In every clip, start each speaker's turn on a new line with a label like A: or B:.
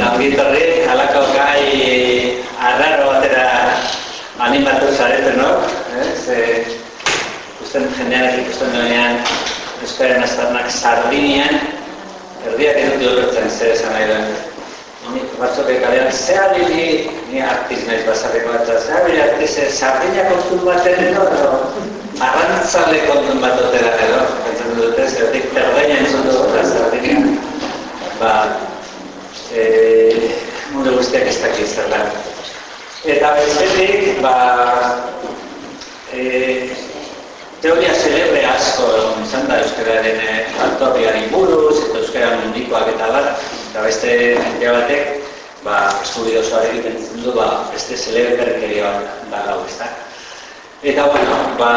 A: Gauri torri, halako gai arraro batera animatu zarete, no? Eh? Ze, usten jendeak ikusten duenean, euskaren aztarnak sardinean, erdiak ez dut ulertzen zer esan nahi duen. Ni batzuk ekalean, ze abili, ni artiz naiz bazarriko bat, ze abili artiz, sardina kontun baten edo, arrantzale kontun bat dutela edo, entzun dute, zertik terdeina entzun dut, sardina. Ba, e, mundu guztiak ez dakit zer da. Eta bestetik, ba, e, teoria celebre asko izan da Euskararen altorriari buruz, eta Euskara mundikoak eta bat, eta beste jende batek, ba, eskubide osoa egiten du, ba, beste celebre berkeria bat da gau, ez da. Eta, bueno, ba,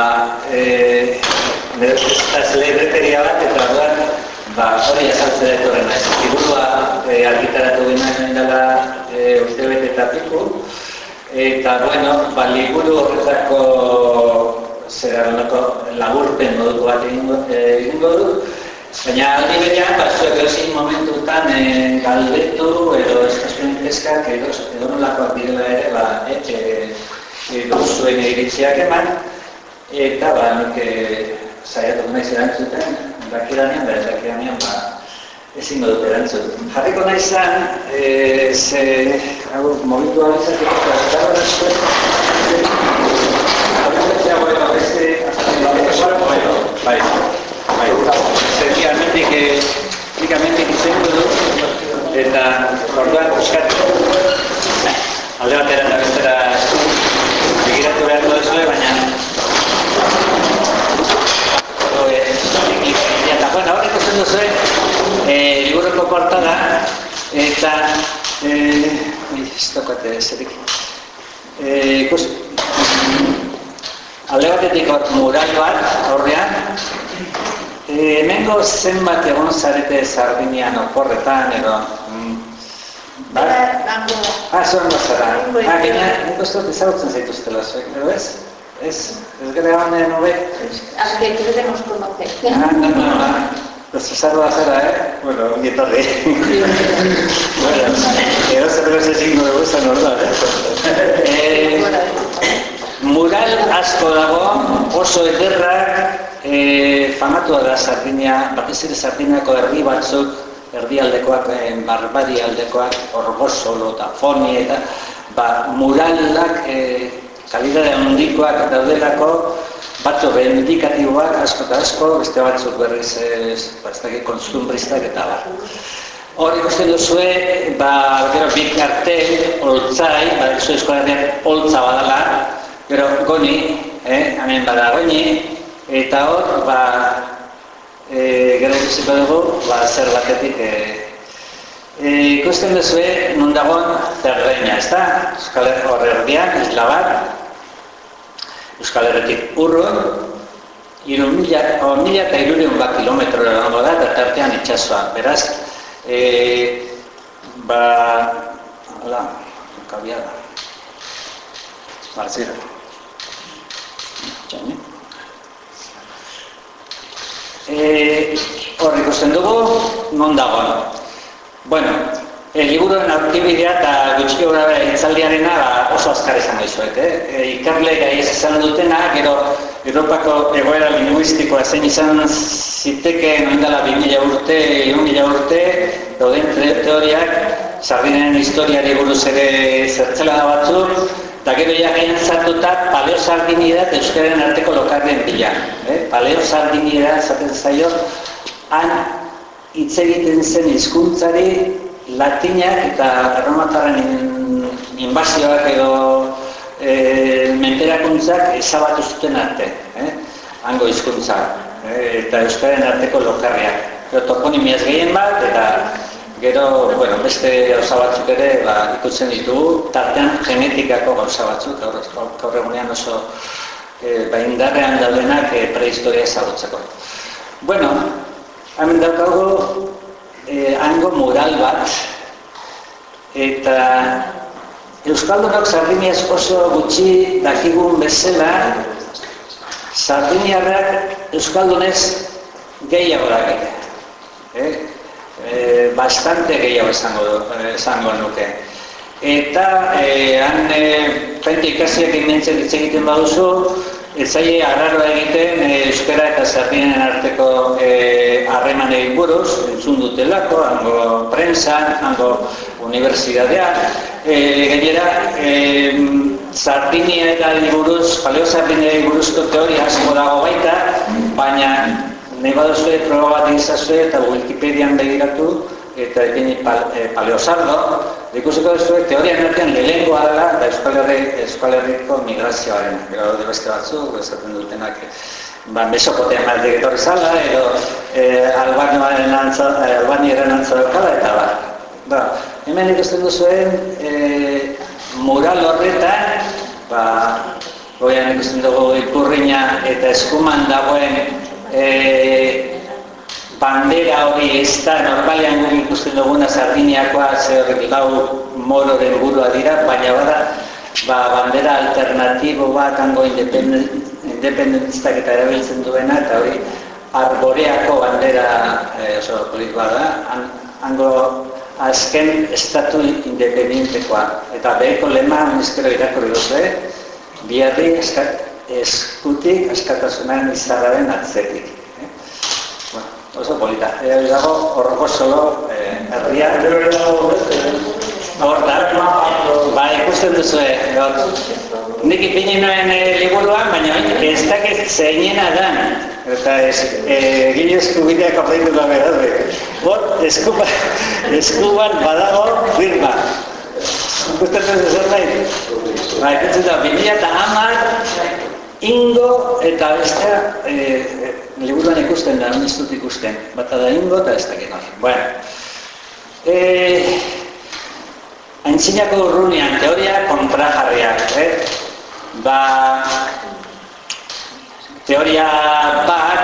A: e, eta celebre bat, eta duan, ba, hori azaltze dut horren naiz. Liburua e, argitaratu ginen dela e, uste bete eta bueno, ba, liburu horretako zera laburpen moduko bat egingo, egingo du. Baina aldi berean, ba, zuek ezin momentutan e, galdetu edo eskazuen eskak edo, edo nolakoak direla ere, ba, e, e, e, zuen iritziak eman, eta ba, nik e, saiatu nahi zerantzuten, dakiranean, ba, ez dakiranean, ba, ezin dut erantzut. Jarriko nahi zan, e, ze, hau, mobitu hau izateko, eta ez Bai, bai. Zerki almendik, nik almendik izango du, eta orduan buskat, alde batera eta bestera begiratu behar duzu, baina eta ikusten duzu, eh, liburuko portada, eta eh, ez dokate zerik. Eh, ikus, alde batetik hor mural bat, horrean, e, hemengo zenbat egon zarete Sardinian oporretan, edo... Mm, ba? Ah, zuen bazara. Ah, gina, nik uste dut ezagutzen zaituztela zuek, edo ez? Ez, ez gara hobe?
B: Ah, que queremos conocer.
A: Ah, no, no, no. Los usar bazara, eh? Bueno, un etorri. bueno, edo zer beste signo de gusta, normal, eh? eh mural asko dago, oso ederrak, e, famatua da Sardinia, batez ere Sardiniako herri batzuk, erdialdekoak, e, barbari aldekoak, orbosolo eta foni eta ba, muralak e, kalidade handikoak daudelako, batzu bendikatiboak asko eta asko, beste batzuk berriz ez, bastak konstumbristak eta bar. Hor ikusten duzue, ba, gero, bi kartel, oltzai, ba, zu eskolaren oltza badala, Gero, goni, eh, hemen bada goni, eta hor, ba, e, gero ikusiko dugu, ba, zer batetik, e, e, ikusten duzue, non dagoen zerreina, ez da? Euskal Herri isla bat, Euskal Herretik urrun, iru mila, o, mila eta irureun bat kilometro dago da, eta tartean itxasua. Beraz, e, ba, hola, kabiada. Barzira. Eh, hor ikusten dugu, non dagoen. Bueno, e, liburuen aurkibidea eta gutxiko gara bera itzaldiarena ba, oso azkar izan dizuet. Eh? E, ikarle gai ez izan dutena, gero Europako egoera linguistikoa zen izan ziteke noindala 2000 urte, 1000 urte, dauden teoriak, sardinen historiari buruz ere zertzela da batzuk, Eta gero ja gain zartuta paleo sardini da euskaren arteko lokarren bila. Eh? Paleo sardini da zaten zaio, han hitz egiten zen hizkuntzari latinak eta erromatarren inbazioak edo e, menterakuntzak ezabatu zuten arte. Eh? Hango hizkuntza eh? eta euskaren arteko lokarriak. Toponimiaz gehien bat eta Gero, bueno, beste gauza batzuk ere ba, ikutzen ditugu, tartean genetikako gauza batzuk, gaur egunean oso e, ba, indarrean daudenak e, prehistoria ezagutzeko. Bueno, hemen daukagu e, hango mural bat, eta Euskaldunok Sardiniaz oso gutxi dakigun bezala, Sardiniarrak Euskaldunez gehiago dakite. Eh? e, bastante gehiago esango, du, esango nuke. Eta e, han e, pente ikasiak inmentzen hitz egiten baduzu, ez zaie arraroa egiten e, euskara eta zerdinen arteko e, harremanei buruz, entzun dutelako, hango prensan, hango universidadean, e, gainera, e, Sardinia eta buruz, paleo Sardinia buruzko teoria asko dago baita, baina nahi baduzue proba bat izazue eta Wikipedian begiratu, eta egin pal, e, paleosardo, ikusiko duzu teoria nertean lehenkoa dela eta Euskal, Herri, migrazioaren. Gero de beste batzu, esaten dutenak, ba, Mesopotea maldik etorri zala, edo e, Albaniaren antza, e, Albaniaren antza daukala, eta ba. ba hemen ikusten duzuen e, mural horretan, ba, goian ikusten dugu ipurrina eta eskuman dagoen e, bandera hori ez da normalean guk ikusten duguna Sardiniakoa zer lau mororen burua dira, baina bada ba, bandera alternatibo bat hango independentistak eta erabiltzen duena eta hori arboreako bandera e, oso politikoa da, hango azken estatu independentekoa. Eta beheko lema, eskero irakurri duzu, eh? biarri eskutik askatasunan izarraren atzetik oso polita. Ea dago horroko solo eh, herria. Hor da, ba, ikusten duzu, eh, nik ipini noen eh, liburuan, baina ez dakit zeinena da. Eta ez, eh, gine eskubideak ordaindu da behar Hor, eskuba, eskuban badago firma. Ikusten duzu zer nahi? Ba, ikusten da, bilia eta hamar, ingo eta bestea, eh, liburuan ikusten da, ez dut ikusten. Bata da ingo eta ez dakit Bueno, e, aintzinako urrunian teoria kontrajarriak, eh? Ba, teoria bat,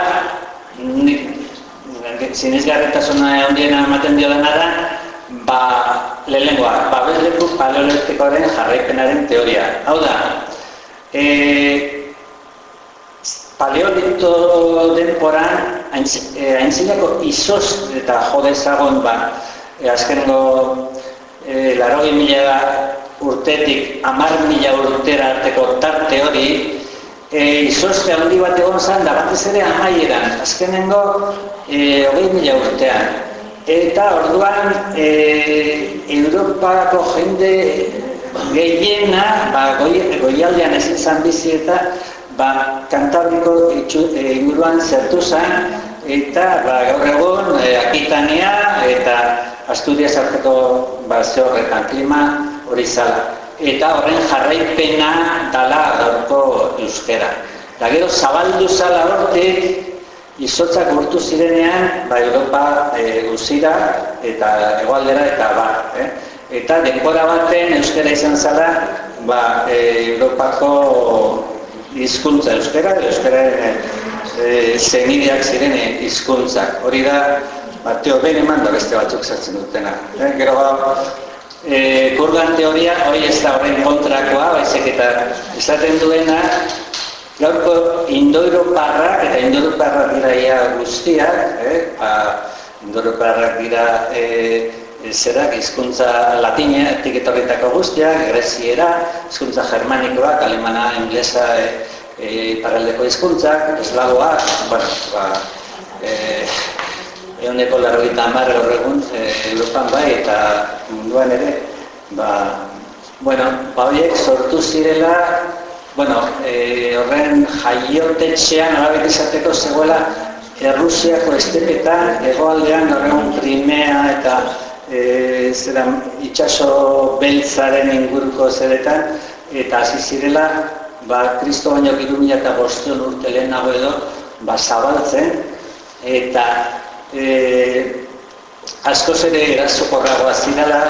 A: zinezgarretasuna ondiena ematen dio dena da, ba, lehengoa, babesleku paleolitikoaren jarraipenaren teoria. Hau da, e, paleolito denporan aintzinako izoz eta jode zagon ba, e, azkengo e, larogi mila urtetik amar mila urtera arteko tarte hori e, izozte handi bat egon zan da batez ere amaieran, azkenengo e, hogei mila urtean. Eta orduan e, Europako jende gehiena, ba, goi, goialdean ezin zan bizi eta ba, kantabriko e, inguruan zertu zen, eta ba, gaur egun e, Akitania eta Asturias arteko ba, horretan klima hori zala. Eta horren jarraipena dala gaurko euskera. Eta gero zabaldu zala hortik, izotzak urtu zirenean, ba, Europa e, guzira eta egualdera eta ba. Eh? Eta denbora baten euskera izan zala, ba, e, Europako hizkuntza euskara, euskara e, e, zenideak ziren hizkuntzak. Hori da, Mateo Beneman da beste batzuk zartzen dutena. E, gero ba, e, kurgan teoria hori ez da horren kontrakoa, baizik eta esaten duena, gaurko indoeuroparrak eta indoeuroparrak dira ia guztiak, eh? ba, indoeuroparrak dira e, zerak hizkuntza latina etiketorritako guztiak, greziera, hizkuntza germanikoak, alemana, inglesa, e, e, paraldeko hizkuntzak, eslagoak, bueno, ba, e, eguneko hamar gaur egun e, Europan bai eta munduan ere, ba, bueno, ba horiek sortu zirela, bueno, e, horren jaiotetxean alabek izateko zegoela Errusiako estepetan, egoaldean, horregun Primea eta e, zera itxaso beltzaren inguruko zeretan, eta hasi zirela, ba, kristo baino girumila eta bostion urte lehenago edo, ba, zabaltzen, eta e, asko zere erazokorragoa zinela,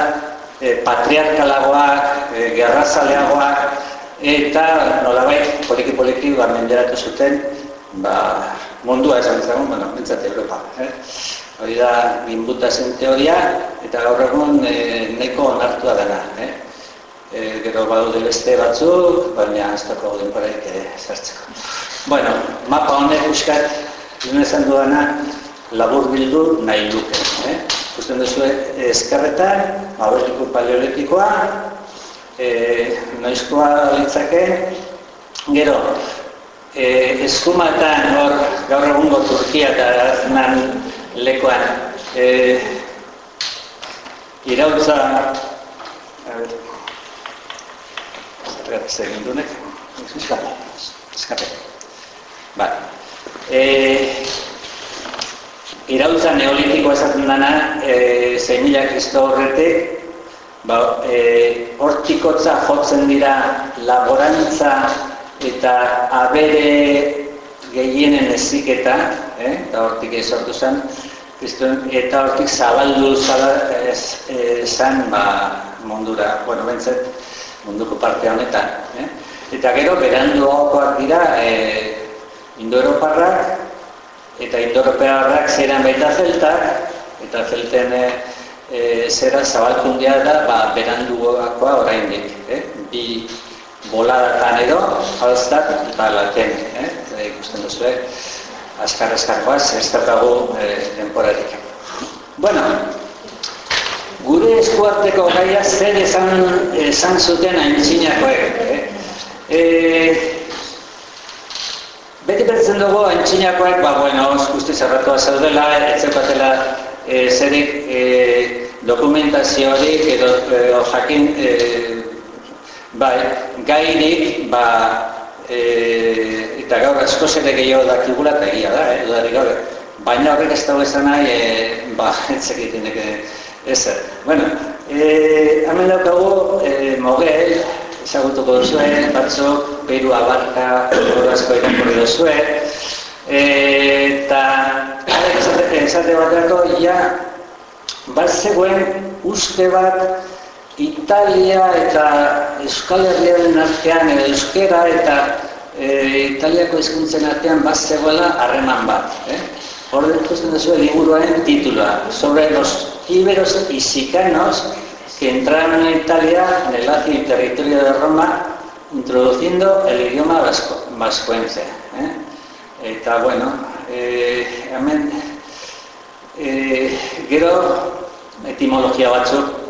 A: e, patriarkalagoak, e, gerrazaleagoak, eta nolabait poliki-poliki ba, menderatu zuten, ba, mundua esan ezagun, bueno, bentsat Europa. Eh? hori da binbutazen teoria, eta gaur egun e, neko onartua dena. Eh? E, gero badaude beste batzuk, baina ez dago denporaik e, zartzeko. Bueno, mapa honek uskat, duen esan duena, labur bildu nahi duke. Eh? Gusten duzu eskerretan, mabeliku paleolitikoa, e, noizkoa litzake, gero, e, eskumatan hor gaur egungo Turkia eta Azman lekoan. E, irautza zergat segundunek eskape ba e, irautza neolitiko esaten dana e, zeimila kristo horretek ba, e, hortikotza jotzen dira laborantza eta abere gehienen eziketa, eh? eta hortik sortu zen, eta hortik zabaldu zen ba, mundura, bueno, bentzet, munduko parte honetan. Eh? Eta gero, berandu haukoak dira, e, Indo-Europarrak, eta Indo-Europarrak zeran baita zeltak, eta zelten e, e, zera zabalkundia da, ba, berandu haukoa orain dik. Eh? Bi, boladatan edo, jalztak eta laten, eh? Ikusten duzu, eh? Guaz, ez dakagu eh, temporarik. Bueno, gure eskuarteko gaia zer esan, esan zuten aintzinakoek, eh? E, beti bertzen dugu aintzinakoek, ba, bueno, uste zerratua zaudela, etzekatela e, zerik e, dokumentaziorik edo, edo jakin e, Bai, gairik, ba, e, eta gaur asko zede gehiago dakigula eta egia da, eh, dudarik gaur. Baina horrek ez dago esan nahi, e, ba, etzekiten eke ezer. Bueno, e, hemen daukagu, e, mogel, ezagutuko duzue, batzuk, Peru abarka, horazko irakurri duzue, e, eta, esate, esate bat dago, ja, bat zegoen uste bat, Italia eta Euskal Herriaren artean euskera eta e, Italiako hizkuntzen artean bat zegoela harreman bat. Eh? Hor ikusten duzu liburuaren titula, sobre los iberos y sicanos que entraron en Italia en el ácido territorio de Roma introduciendo el idioma vasco, vascuence. Eh? Eta, bueno, eh, hemen, eh, gero etimologia batzuk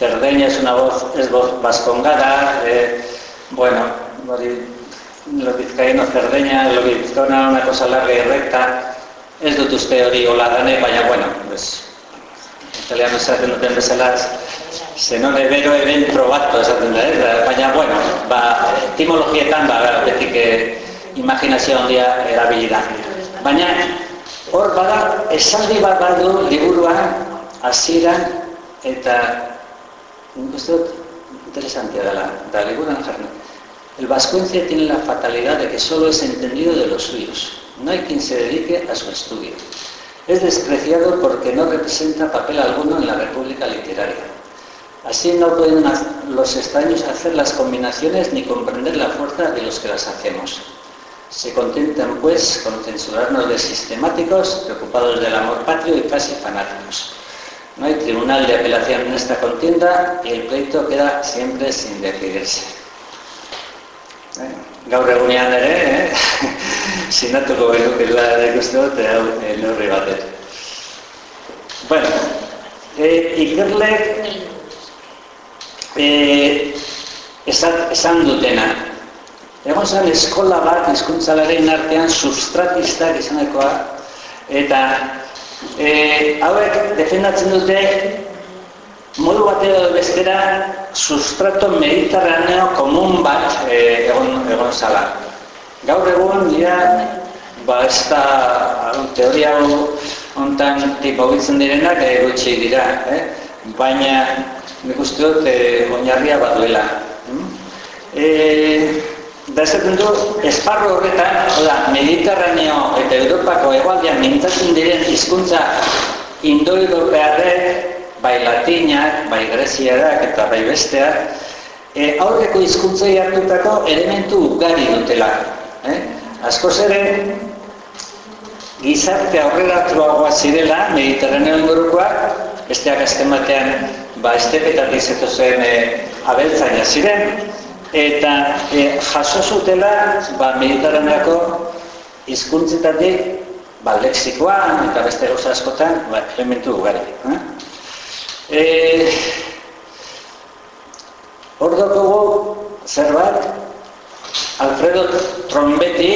A: Cerdeña es una voz, es voz vascongada, eh, bueno, los vizcaínos Cerdeña, lo vizcona una cosa larga y recta, ez dut uste hori hola dane, baina, bueno, pues, italiano esaten duten bezalaz, zenone bero eben probato esaten da, eh? baina, bueno, ba, etimologietan, ba, betik eh, imaginazio handia erabilida. Baina, hor bada, esaldi bat badu liburuan, hasieran eta Esto interesante de la, de la El vascuencia tiene la fatalidad de que solo es entendido de los suyos. No hay quien se dedique a su estudio. Es despreciado porque no representa papel alguno en la república literaria. Así no pueden los extraños hacer las combinaciones ni comprender la fuerza de los que las hacemos. Se contentan, pues, con censurarnos de sistemáticos, preocupados del amor patrio y casi fanáticos. No hay tribunal de apelación en esta contienda y el pleito queda siempre sin decidirse. Gaur egunean ere, eh? sinatuko genukela ikuste dut, eh, neurri batet. Bueno, eh, ikerlek eh, esan, esan dutena. Egon zen eskola bat hizkuntzalaren artean sustratistak izanakoa eta E, hauek defendatzen dute modu bat edo bestera sustrato mediterraneo komun bat e, egon, egon zala. Gaur egun dira, ba ez da teoria hontan tipo bitzen direnak e, gutxi dira, eh? baina nik uste dut e, oinarria bat duela. E, Da esaten du, esparro horretan, oda, Mediterraneo eta Europako egualdean mintzatzen diren hizkuntza indo-europearrek, bai latinak, bai greziarak eta bai besteak, e, aurreko hizkuntzei hartutako elementu ugari dutela. Eh? Asko ere, gizarte aurreratuagoa zirela, Mediterraneo ingurukoak, besteak azken batean, ba, estepetatik zetozen e, abeltzaina ziren, eta e, jaso zutela ba, mediterraneako hizkuntzetatik ba, lexikoan eta beste gauza askotan ba, elementu ugari. Eh? E, hor zer bat, Alfredo Trombeti,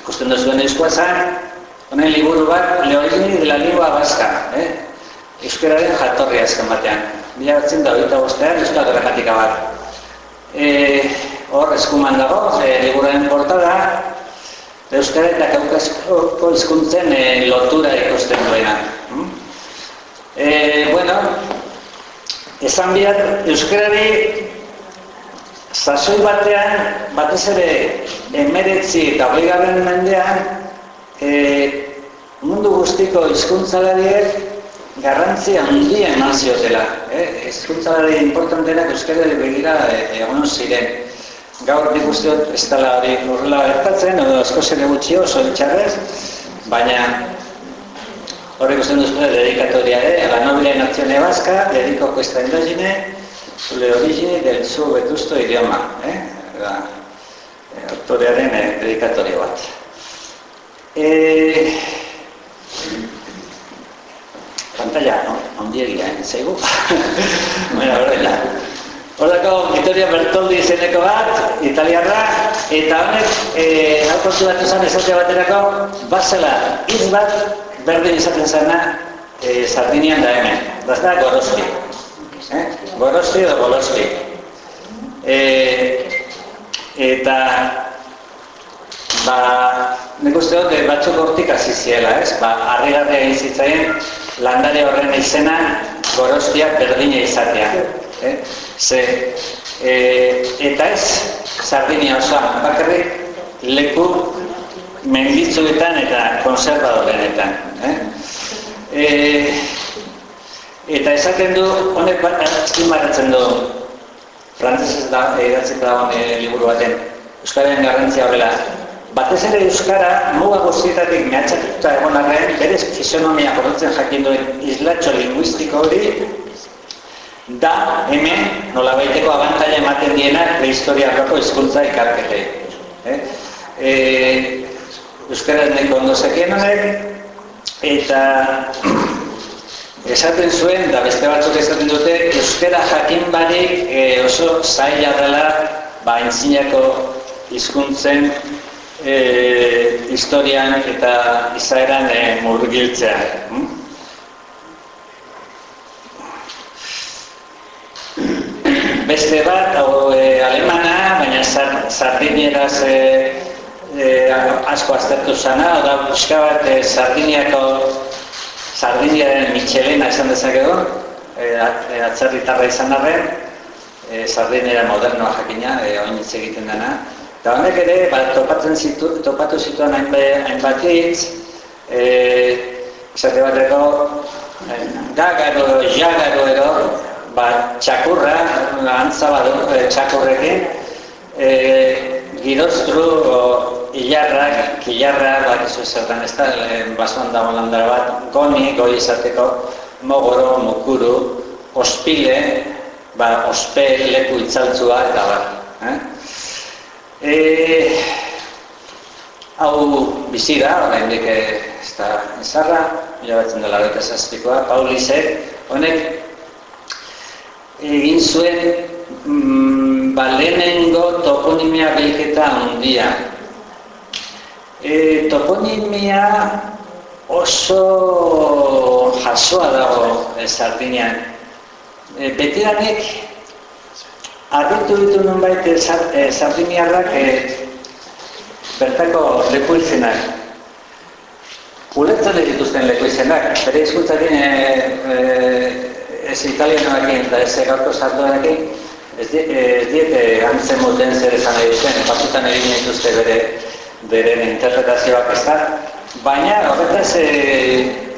A: ikusten duzuen euskoa zan, honen liburu bat, Leorini de la Lingua Vasca, eh? Euskararen jatorria azken batean. Mila batzen da horita bostean, euskal gramatika bat. E, hor eskuman dago, e, liburuen portada, Euskara eta kaukasko hizkuntzen e, lotura ikusten duena. E, bueno, esan bihar, Euskarari sasoi batean, batez ere emeretzi eta obligaren mendean, e, mundu guztiko hizkuntzalariek garrantzi handia eman ziotela. Eh? Hizkuntzalari importantenak Euskarari begira egon ziren gaur nik uste dut ez dela hori horrela gertatzen, edo asko zene gutxi oso itxarrez, baina horrek uste dut dedikatoria ere, la nobile nazione vasca, dedico questa indagine sulle origini del suo vetusto idioma, eh? da, eh, autorearen eh, dedikatoria bat. E, pantalla, no? ondiegia, eh? zaigu? Baina, horrela. Horako Vitoria Bertoldi izeneko bat, italiarra, eta honek, e, hau kontu bat izan ezatea baterako, bazela iz bat berdin izaten zena e, Sardinian da hemen. Dazta Gorosti. Eh? Gorosti edo Golosti. E, eta, ba, nik uste dut, batzuk hortik hasi ziela, ez? Ba, harri egin zitzaien, landare horren izena Gorostia berdina izatea. Eh? Ze, e, eta ez, Sardinia osoan, bakarrik leku menditzuetan eta konservadorenetan. Eh? E, eta esaten du, honek bat, azkin du, frantzesez da, edatzen da liburu baten, Euskaren garrantzia horrela. Batez ere Euskara, muga guztietatik mehatxatuta egon arren, berez fisionomia korrutzen jakin duen islatxo linguistiko hori, da hemen nola baiteko abantaila ematen dienak prehistoriakako hizkuntza ikarkete. Eh? E, Euskara neko ondo zekien eta esaten zuen, da beste batzuk esaten dute, Euskara jakin barik e, oso zaila dela ba hizkuntzen e, historian eta izaeran e, murgiltzea. Hm? beste bat, hau e, alemana, baina sardinieraz e, e, asko aztertu zana, da buska bat e, sardiniako sardiniaren mitxelena esan dezakego, e, e, atzerritarra izan arren, e, sardiniera modernoa jakina, e, oin hitz egiten dena. Eta honek ere, bat, topatzen zitu, topatu zituen hainbat hitz, e, esate bateko, e, gagaro, jagaro edo, ba, txakurra, antza badu, e, txakurrekin, e, giroztru, o, ilarrak, kilarra, bat izu zertan ez da, e, basuan dago landara bat, goni, goi izateko, mogoro, mukuru, ospile, ba, ospe leku itzaltzua, eta bat. Eh? E, hau bizi da, orain dike ez da izarra, mila batzen dela bete zazpikoa, Paulisek, honek egin zuen mm, ba, lehenengo toponimia bilketa handia. E, toponimia oso jasoa dago Sardinean. E, Betiranek arritu ditu nunbait e, Sardiniarrak e, bertako leku izenak. Ulertzen dituzten leku izenak, bere izkuntzakin e, e, ez italianoekin eta ez gaurko sartuenekin, ez, ez diete antzen moten zer esan nahi batzutan egin dituzte bere, bere interpretazioak ez da, baina horretaz e,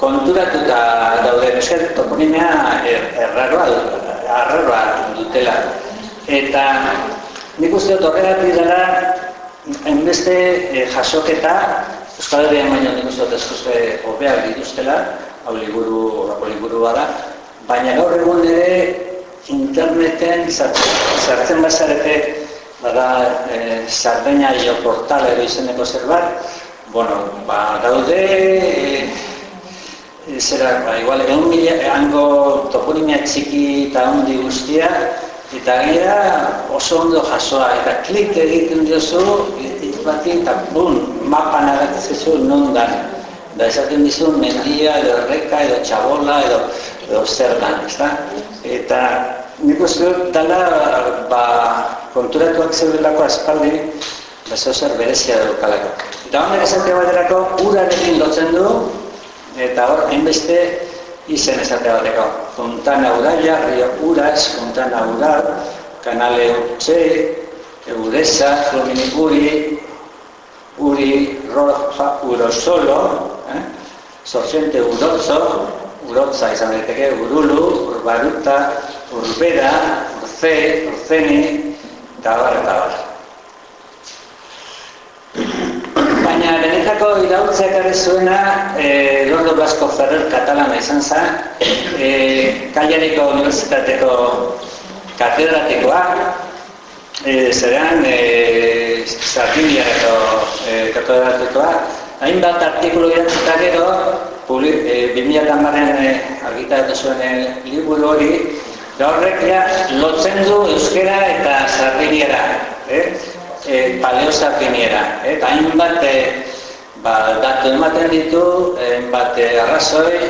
A: konturatuta daude esker toponimea er, erraroa, erraroa dutela. Eta nik uste dut horregatik dara, enbeste e, jasoketa, Euskal Herrian baino nik uste dut eskuzte hobeak dituztela, hau liburu, hau liburu bada, baina gaur egun ere interneten sartzen bazarete bada e, sardeina jo portal edo izeneko zerbait bueno, ba, daude e, zera, ba, igual egun mila, hango toponimia txiki eta handi guztia Eta gira oso ondo jasoa, eta klik egiten diozu, hitz bati, eta bun, mapan agatzen non dan. Da esaten dizu mendia, edo erreka, edo txabola, edo, edo zer dan, ezta? Eta nik uste dut dala, ba, konturatuak zeudelako aspaldi, beso zer berezia dukalako. Eta honek esatea baterako, urarekin lotzen du, eta hor, hainbeste, izen esate bateko. Fontana Uraia, Rio Uras, Fontana Ural, Kanale Utxe, Euresa, Flumini Uri, Uri Roja Urosolo, eh? Sorgente Urotzo, Urotza izan daiteke, Urulu, Urbaruta, Urbera, Urze, Urzeni, eta bar, eta bar. Baina benetako irautza ekarri zuena eh, Lordo Blasco Ferrer katalana izan zen, eh, Kaiariko Unibertsitateko katedratikoa, eh, zerean eh, Sardiniareko eh, katedratikoa, hainbat artikulu idatzita gero, publik, eh, 2000 eh, argitaratu zuen liburu hori, da horrek ja, lotzen du euskera eta sardiniera. Eh? E, paleo sardiniera. Eta hainbat e, ba, datu ematen ditu, hainbat e, arrazoi,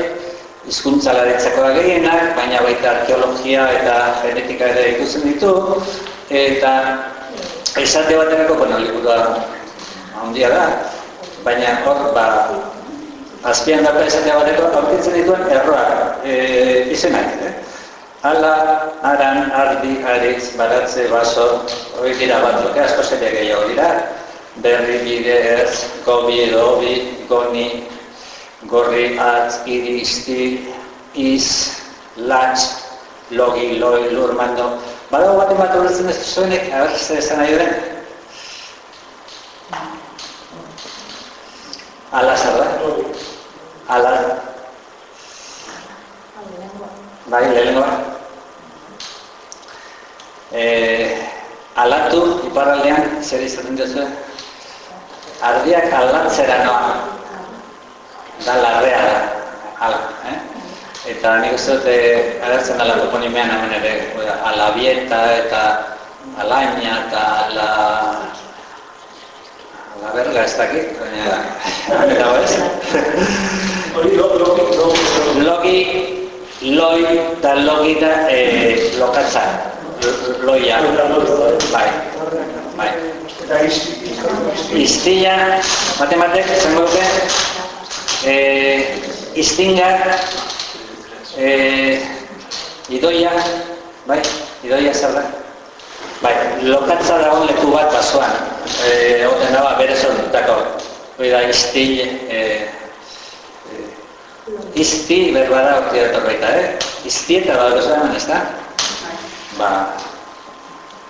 A: hizkuntza laritzako gehienak, baina baita arkeologia eta genetika ere ikusten ditu, eta esate baterako, bueno, liburua handia da, baina hor, ba, azpian dapa esate bateko, aurkitzen dituen erroak, e, izenak, eh? Ala, aran, ardi, aritz, baratze, baso, hori dira bat, luke asko zere gehiago dira. Berri, bide, ez, gobi, dobi, goni, gorri, atz, iri, isti, iz, latz, logi, loi, lur, mando. Badago bat bat horretzen ez zuenek, zer esan nahi duren? Ala, zer da? Ala. Bai, lehenengoa e, alatu iparraldean zer izaten duzu ardiak alatzera noa da larrea da ala, eh? eta nik uste dute agertzen dela toponimean hemen ere alabieta eta alaina eta ala ala berga ez dakit baina dago ez logi loi eta logi da eh, lokatzan loia. Bai. Bai. Iztia, matematek, zengo dute, eh, iztinga, eh, idoia, bai, idoia zer da? Bai, lokatza dagoen leku bat basoan, eh, oten daba bere sortutako, hori da izti, eh, izti berbara ortia etorreita, eh? Izti eta bat eman ez da? ba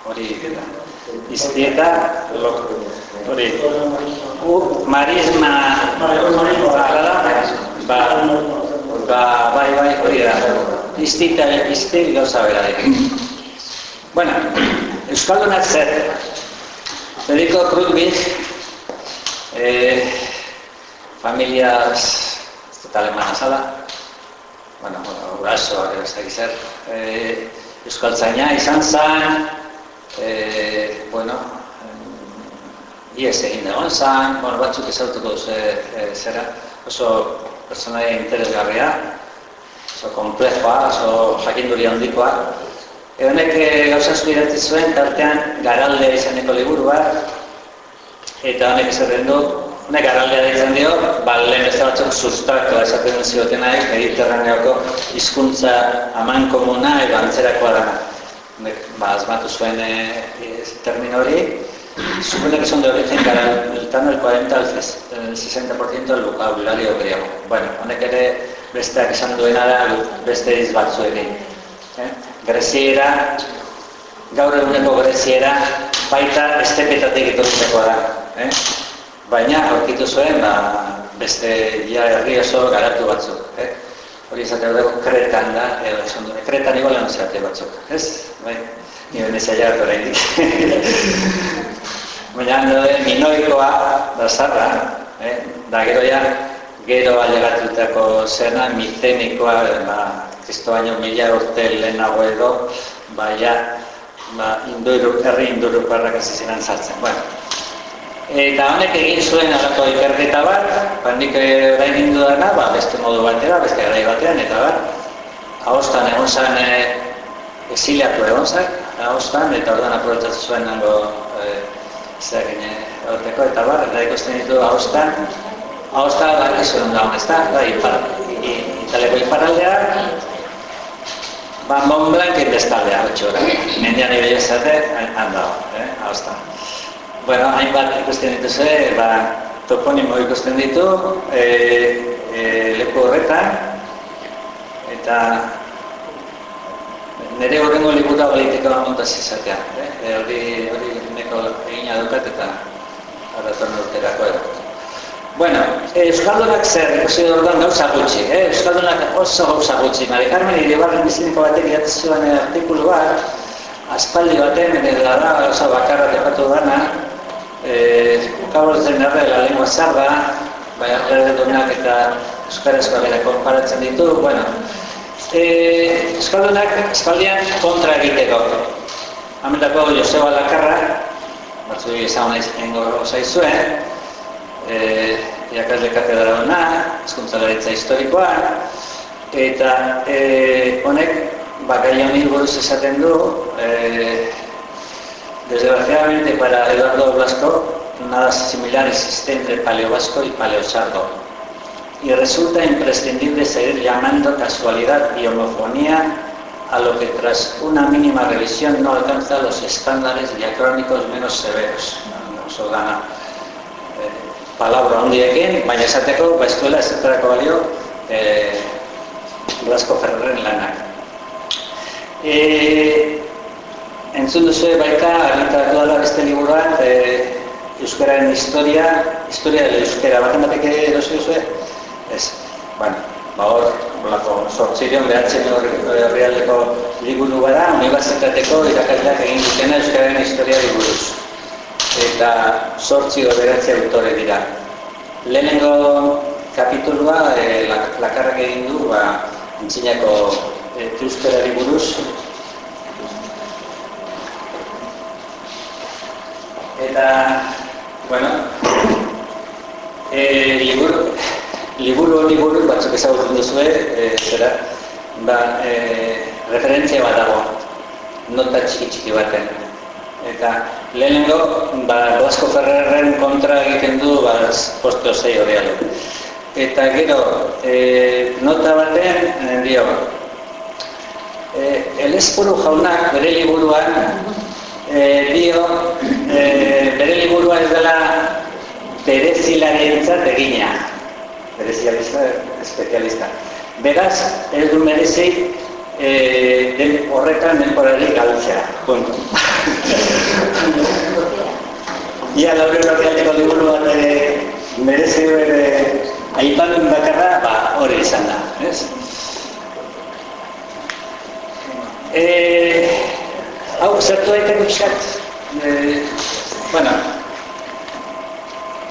A: hori eta iztieta hori. Marisma. Ala ba ba bai bai hori da. Iztita izti gauza bera bueno euskaldunak zer? Federico Krugvik eh, familias eta alemana zala bueno, urasoak ez da gizar eh, Euskaltzaina izan zen, e, bueno, ies egin dagoen zen, bueno, batzuk ezautuko duzu e, zera, oso personaia interesgarria, oso komplejoa, oso jakinduri handikoa. E, honek e, gauza idatzi zuen, tartean garalde izaneko liburu bat, eta honek esaten du, honek garaldea ditzen dio, ba, lehen beste batzuk sustratua esaten ziotenak, mediterraneoko hizkuntza aman komuna edo antzerakoa dana. Honek, ba, azmatu zuen e, termino hori, supone que son de origen garaltano el 40 al 60% del vocabulario griego. Bueno, honek ere besteak esan duena da beste iz batzuekin. Eh? Greziera, gaur eguneko greziera, baita estepetatik etortzeko da. Eh? Baina aurkitu zuen ba, beste ja herri oso garatu batzuk. Eh? Hori esatea dugu kretan da, edo esan du, kretan igual lan zeate batzuk, ez? Bai, nire nezea jarratu orain Baina hando minoikoa da zarra, eh? da gero ja, gero alegatutako zena, mizenikoa, ba, kristo baino mila urte lehenago edo, ba, ja, ba, indoiru, herri indoiru parrak ez ziren sartzen. Bueno, eta honek egin zuen alako ikerketa bat, ba, nik orain indu dana, ba, beste modu batera, beste garai batean, eta bat, ahostan egon zen e, exiliatu egon zen, ahostan, eta orduan aprobetsatzen zuen nango e, zeagin egoteko, eta bar, eta ikusten ditu ahostan, ahostan, ba, ez zuen daun, ez da, da, ipar, italeko iparaldea, ba, Mont Blanc bestaldea, betxura, mendian ibile zate, handao, eh, ahostan. Bueno, hainbat ikusten dituzu, ba, toponimo ikusten ditu, e, e, leku horretan, eta nire horrengo libuta politiko montaz izatea. Eh? Hori hori neko egina dukat eta aratorn urterako edo. Bueno, Euskaldunak zer, ikusi orduan gauza gutxi, eh? Euskaldunak oso gauza gutxi. Mari Carmen Iribarren biziniko batek zuen artikulu bat, aspaldi baten, edo da, oso bakarra tepatu dana, eh, kabortzen erre, lengua zarra, bai, arredunak eta euskarazkoa bera konparatzen ditu, bueno, e, Euskaldunak Euskaldian kontra egiteko. Hametako Joseba Lakarra, batzu izan nahi zengo zaizuen, e, irakasle katedra duna, eskuntzalaritza historikoa, eta e, honek, bakai honi buruz esaten du, e, desgraciadamente para Eduardo Blasco, nada similar existe entre paleo vasco y paleo sardo y resulta imprescindible seguir llamando casualidad y homofonía a lo que tras una mínima revisión no alcanza los estándares diacrónicos menos severos. Oso gana eh, palabra handiekin, baina esateko, ba eskuela esaterako balio, eh, Blasco Ferreren lanak. E, entzun duzu baita, argitaratu dela beste liburuan, e, Euskararen historia, historia de Euskara, bat ematek erosi duzu, Ez, bueno, ba hor, bolako sortzireon behatzen herrialdeko liburu bada, unibertsitateko irakasleak egin dutena Euskararen historia liburuz. Eta sortzi beratzi autore dira. Lehenengo kapitulua, e, lakarrak egin du, ba, entzinako e, Euskara Eta, bueno, e, liburu, liburu hori buruz batzuk ezagutzen duzue, e, zera, ba, e, referentzia bat dago, nota txiki txiki baten. Eta lehenengo, ba, Blasco Ferrerren kontra egiten du, ba, posteo zei hori Eta gero, e, nota baten, e, dio, e, el jaunak bere liburuan, e, dio, e, bere liburua ez dela bere zilarientzat egina berezialista, espezialista. Beraz, ez du merezi e, den horretan denporari galtzea. Punto. Ia laure horretateko liburu bat ere merezi bere aipamen bakarra, ba, hori izan da. Ez? E, hau, zertu daiteko pixkat? E, bueno,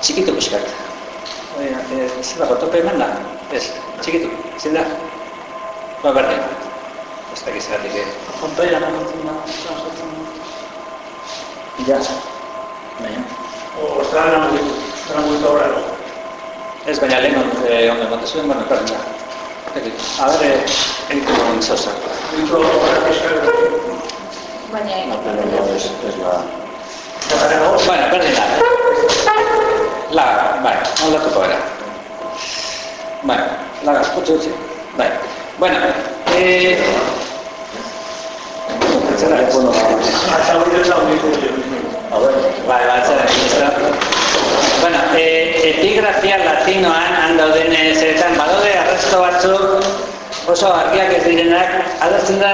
A: txikitu pixkat. Ez dago, tope eman da? Ez, txikitu, zin da? Ba, berde. Ez da gizagatik, eh?
C: Kontoia da, mantzen da, transatzen da.
A: Ja. Baina.
C: O, namuitu, estran namuitu horra, no?
A: Ez, baina lehen hon, eh, ondo emonte zuen, bueno, perren da. A ver, egiten dugu nintzosa.
C: Nintzo, horra, eskari.
B: Baina,
A: No, no la...
C: Bueno,
A: berdin da. La, bai, non latuko gara. Bai, laga, utzi utzi. Bai. Bueno, eh... Zera, bueno,
C: hasta hoy es la única
A: Bai, bai, zera, zera. Bueno, eh, epigrafia latinoan handauden zeretan badaude arresto batzuk oso argiak ez direnak agertzen da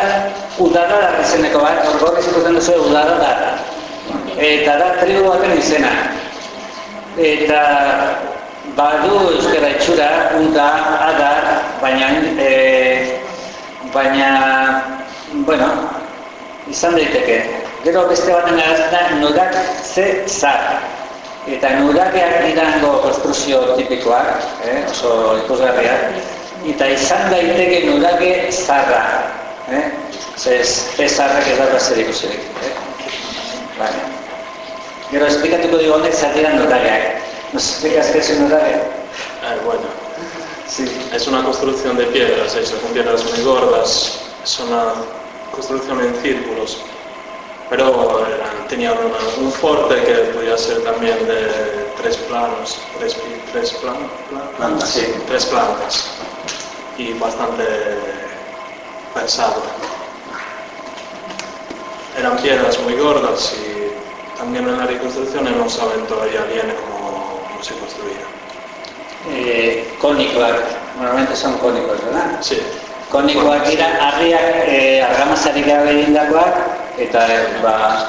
A: udara izeneko bat, hor gorri zikusten duzu udara da. Eta da tribu baten izena. Eta badu euskara itxura, unta, adar, baina, e, baina, bueno, izan daiteke. Gero beste baten agertzen da, nurak ze zar. Eta nurakeak dirango konstruzio tipikoak, eh, oso ikusgarriak, eta izan daiteke nurake zarra. Eh? Ez, ez zarrak ez dauka zer ikusirik. Eh? Vale. Gero, esplikatuko digu honek zer dira notareak. Nos explicas qué es un notario?
D: Eh, bueno,
A: Sí.
D: es una construcción de piedras hecha con piedras muy gordas. Es una construcción en círculos. Pero eran- tenían una- un forte que podía ser también de tres planos, tres, tres plan- plan-
A: Plantas, sí.
D: tres plantas. Y bastante pesado. Eran piedras muy gordas y también en la reconstrucción no saben todavía bien cómo, cómo se construía.
A: Eh, konikoak, normalmente son konikos, ¿verdad?
D: Sí,
A: Konikoak dira harriak eh, argamazari gabe egindakoak eta eh, ba,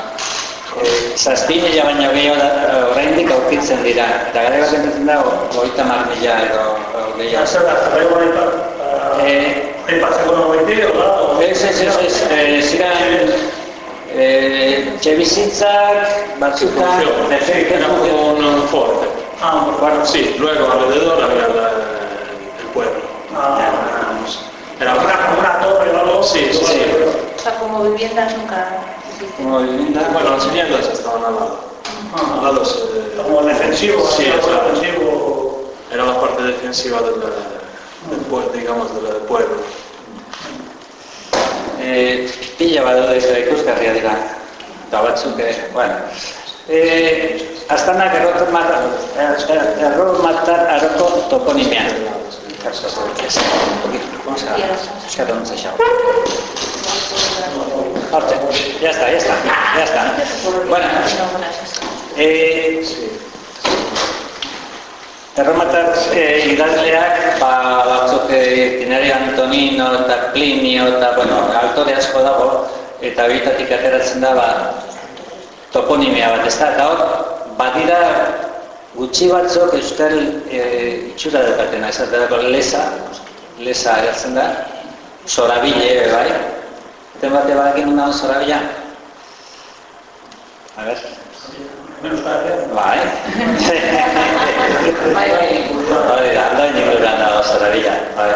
A: eh, zazpi mila baino gehiago da, oraindik aurkitzen dira. Eta gara bat entetzen da, goita mar mila edo gehiago.
C: zer da,
A: Eh,
C: aipatzeko nago beti, hola? o-
A: Ez, ez, ez, ez, eh, ziren eh,
D: Era un forte.
C: Ah, por
D: Bueno, sí, luego alrededor había el pueblo.
C: Ah,
D: Era
C: una, una torre o algo.
D: Sí, sí, sí.
B: O sea, como viviendas nunca existen.
A: como vivienda.
D: Bueno, las viviendas estaban al lado. Al
C: Ah,
D: lado se-
C: como defensivo,
D: Sí, claro.
C: defensivo.
D: Era la parte defensiva del, del pueblo, digamos, del pueblo.
A: Eh, pila badaude eta ikusgarria dira. Eta batzuk, eh, bueno. Eh, Aztanak errotu matar, erro matar aroko toponimean. Euskara ontsa xau. Hortze, ya está, ya está, ya está. Bueno, eh, Erromatar eh, idazleak, ba, batzuk eh, Tinari Antonino eta Plinio eta, bueno, autore asko dago, eta horitatik ateratzen da, ba, toponimia bat, ez da, eta hor, badira gutxi batzuk euskal eh, itxura daukatena, ez da, lesa, lesa agertzen da, sorabile, ere bai, eta bate badakin una sorabila? A ver, bai.
B: Bai, bai.
A: Hori da, da inguruan dago zorabila. Bai.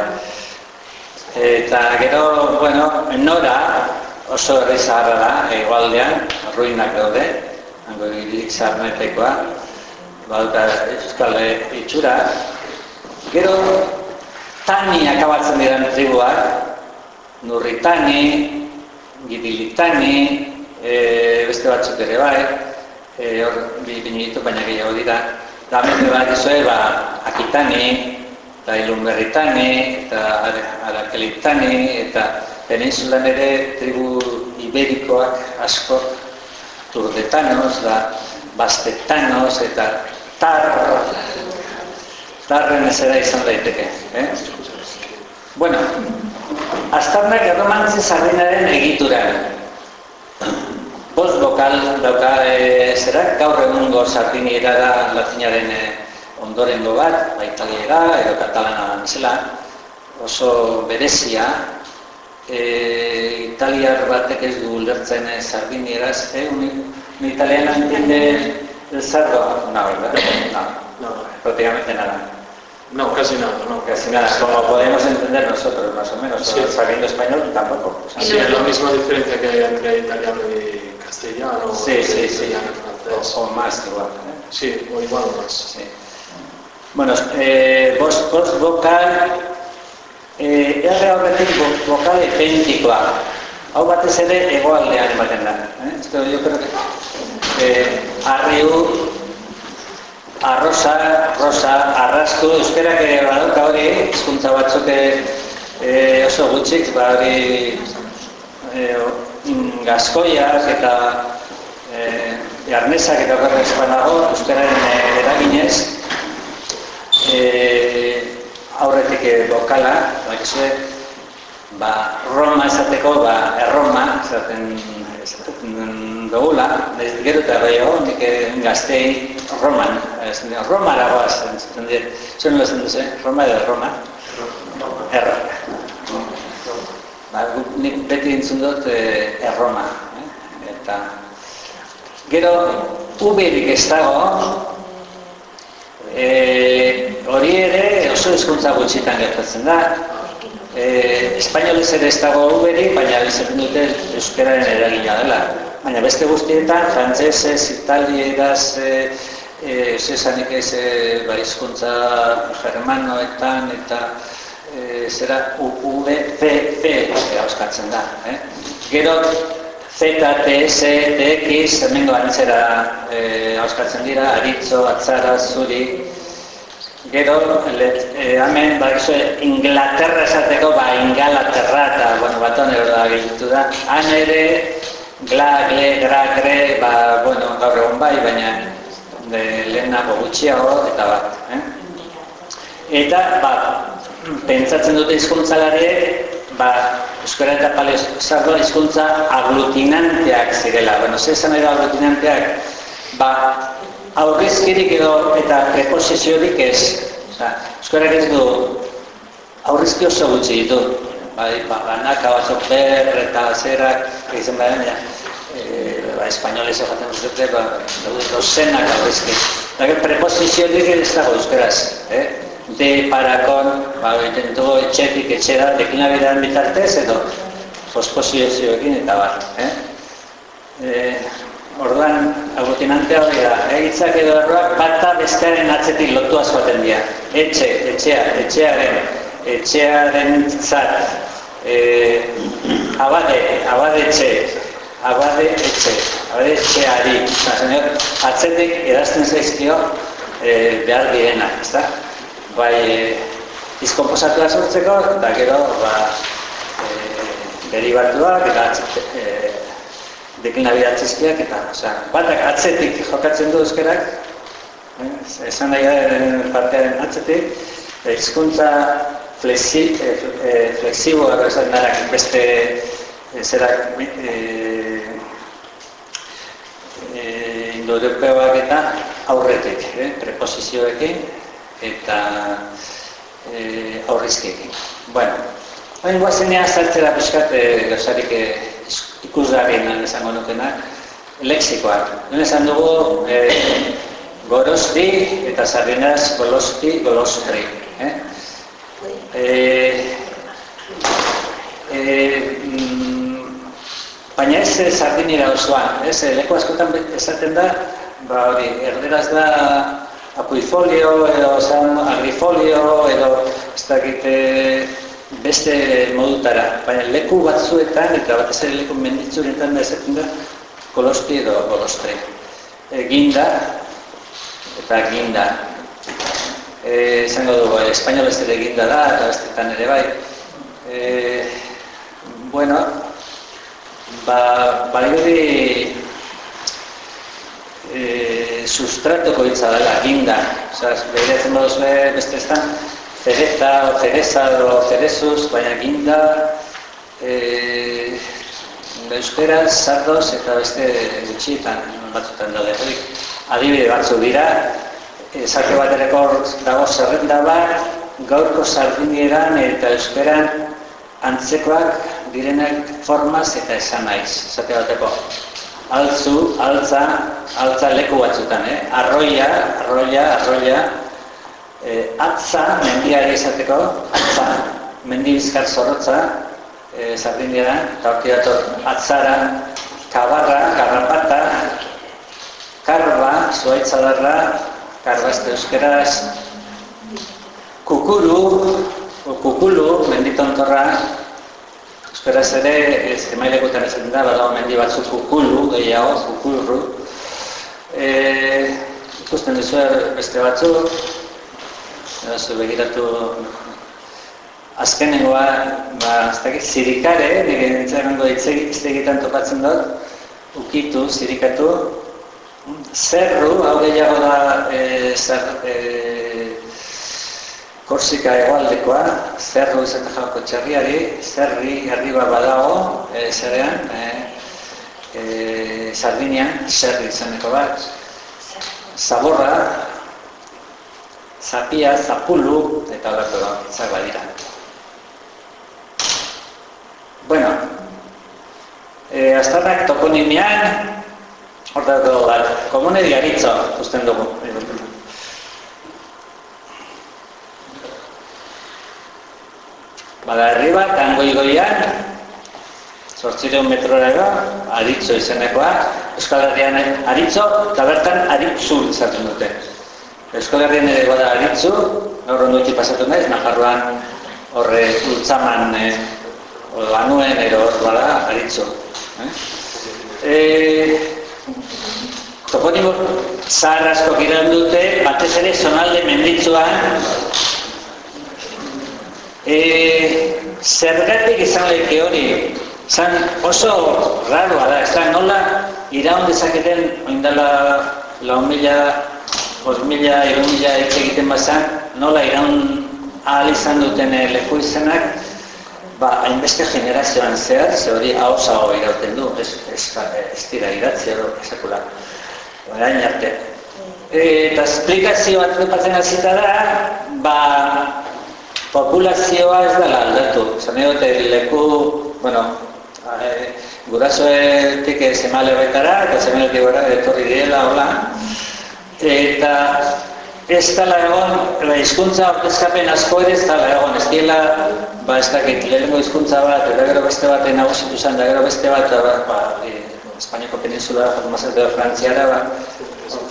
A: Eta gero, bueno, nora oso herri zaharra da, egualdean, ruinak daude, hango hilik zaharnetekoa, badauka euskal itxura. Gero, tani akabatzen diren tribuak, nurritani, gibilitani, e, beste batzuk ere bai, e, hor bi bini ditu, baina gehiago dira. Da hemen bat izue, ba, akitani, eta ilunberritani, eta Ara- arakelitani, eta peninsulan ere tribu iberikoak asko, turdetanos, da, bastetanos, eta tar, tarren ezera izan daiteke. Eh? Bueno, aztarnak erromantzi sardinaren egituran. Bost bokal dauka e, zerak, gaur egungo sardiniera da latinaren e, ondorengo bat, ba, italiera edo katalana bezala, oso berezia, e, italiar batek ez du ulertzen e, sardinieraz, eh, un, un italiano entiende el sardo, no, ¿verdad? No,
D: No,
A: prácticamente nada.
D: no, casi nada, no.
A: Casi nada, como podemos entender nosotros más o menos,
D: Sí.
A: sabiendo español tampoco. O sea,
D: Sí, es la misma diferencia que hay entre italiano y castellano, italiano y francés.
A: O, o más igual. ¿eh?
D: Sí, o igual más.
A: Sí. Bueno, eh, bost, bost bokal, eh, erre horretik bokal epentikoa. Hau batez ere egoaldean ematen da. Eh? Esto yo creo que eh, arriu, arrosa, rosa, arrasku, euskerak ere badauka hori, hizkuntza batzuk eh, oso gutxik, ba hori eh, mm, gaskoiak eta eh, arnesak eta horrek espanago, euskararen eh, eraginez, eh, aurretik eh, bokala, bakizue, ba, Roma esateko, ba, erroma, esaten, esaten dugula, ez gero eta gehiago, nik eh, gaztei Roman, ez, Romara goaz, entzuten dut, zuen lo esan duzu, eh? Roma edo Roma, erra. Ba, nik beti entzun dut eh, erroma, eh? eta gero, uberik ez dago, E, hori ere oso hizkuntza gutxitan gertatzen da. E, espainolez ere ez dago uberi, baina esaten dute euskararen eragina dela. Baina beste guztietan, frantzesez, italieraz, e, e, zesanik ez e, ba, germanoetan eta e, zera U, V, C, C euskatzen da. Eh? Gero, Z, T, S, T, X, hemengo antzera e, euskatzen dira, aritzo, atzara, zuri, Gero, let, eh, hemen, ba, Inglaterra esateko, ba, Ingalaterra, eta, bueno, bat honero da giltu da. Han ere, gla, gle, gra, gre, ba, bueno, gaur egon bai, baina de lehenago gutxiago, eta bat. Eh? Eta, ba, pentsatzen dute hizkuntzalariek, ba, euskara eta paleo zardoa hizkuntza aglutinanteak zirela. Bueno, ze esan edo aglutinanteak, ba, aurrizkirik edo eta preposiziorik ez. Osa, euskarak ez du aurrizki oso gutxi ditu. Bai, ba, banaka batzuk ber eta zerak, egiten behar, baina, e, ba, espainolez egaten dute, ba, dozenak aurrizki. Eta preposiziorik ez dago euskaraz. Eh? De parakon, ba, egiten dugu etxetik etxera, deklinabidean bitartez, edo posposizioekin eta bat. Eh? E, Orduan, aglutinantea hori da, egitzak edo erroak bata bestearen atzetik lotu azoaten dira. Etxe, etxea, etxearen, etxearen zat, e, abade, abade etxe, abade etxe, abade etxeari. Senyor, atzetik edazten zaizkio e, behar direna, ez? Bai, e, sortzeko, eta gero, ba, e, derivatuak, eta e, deklinabidea txizkiak eta, osea, batak atzetik jokatzen du euskerak, eh, esan nahi da partearen atzetik, hizkuntza flexi, e, e, flexiboa beste e, zerak e, e, indoeuropeoak eta aurretik, eh, preposizioekin eta e, aurrizkiekin. Bueno, hain guazenea zartzera pixkat e, gauzarik e, ikusgarrien esango nukenak, leksikoak. Nuen esan dugu e, gorosti eta sardinaz golosti, golostri. Eh? E, e, mm, baina ez sardinira osoan, ez leko askotan esaten da, ba hori, erderaz da apuifolio edo zan agrifolio edo ez dakite beste modutara, baina leku batzuetan eta batez ere leku menditzuretan da esaten da kolosti edo kolostre. Eginda eta ginda. Eh, izango dugu, eh, espainolez ere eginda da eta bestetan ere bai. Eh, bueno, ba, baligudi eh, sustratoko hitza dela, ginda. Osa, behiratzen baduzue beste estan, cereza, cereza o cerezos, baina ginda, e, euskera, sardos eta beste gutxietan batzutan daude. Adibide batzu dira, esake batereko dago zerrenda bat, gaurko sardinieran eta euskeran antzekoak direnak formaz eta esan naiz, esate bateko. Altzu, altza, altza leku batzutan, eh? Arroia, arroia, arroia, e, atza, mendiari izateko, atza, mendi bizkar zorrotza, e, sardinera, eta dator, atzara, kabarra, garrapata, karba, zuaitza darra, karba ez euskeraz, kukuru, kukulu, menditontorra, euskeraz ere, ez emailekutan ez da, badago mendi batzu kukulu, gehiago, kukulru, e, ikusten duzu beste batzuk, Eta begiratu azkenengoa, ba, ez dakit, zirikare, nire nintzen egiten topatzen dut, ukitu, zirikatu, zerru, hau gehiago da e, zer, e, Korsika egualdekoa, zerru izatea jauko txarriari, zerri herri bat badago, e, zerean, e, e, Sardinia, zerri izaneko bat, zaborra, zapia, zapulu, eta horretu da, zagua dira. Bueno, e, aztarnak toponimian, hor da dugu bat, komune diaritzo, usten dugu. Bada herri bat, goian, sortzireun metrora aritzo izenekoa, Euskal Herrian aritzo, eta bertan aritzu izaten dute. Euskal Herrian ere bada aritzu, gaur ondoitzi pasatu naiz, Nafarroan horre ultzaman eh, o anuen ero bada aritzu. Eh? E, toponimo zahar asko dute, batez ere zonalde menditzuan, e, zergatik izan lehike hori, zan oso raroa da, ez da, nola iraun dezaketen, oindala lau mila, os mila, iru mila egiten bazan, nola iraun ahal izan duten eh, leku izenak, ba, hainbeste generazioan zehar, ze hori hau zago irauten du, ez, ez, ez dira idatzi hori, esakula, orain arte. E, eta esplikazio bat dupatzen hasita da, ba, populazioa ez dela aldatu. Zan leku, bueno, e, gurasoetik semale betara, eta semaletik gara, etorri direla, hola, eta ez dela egon, la hizkuntza ordezkapen asko ere ez dela egon, ez dela, ba ez dakit, lehenko hizkuntza bat, eta gero beste bat nagusitu zen, da gero beste bat, ba, ba e, Espainiako peninsula, jatu mazaz edo Frantziara, ba,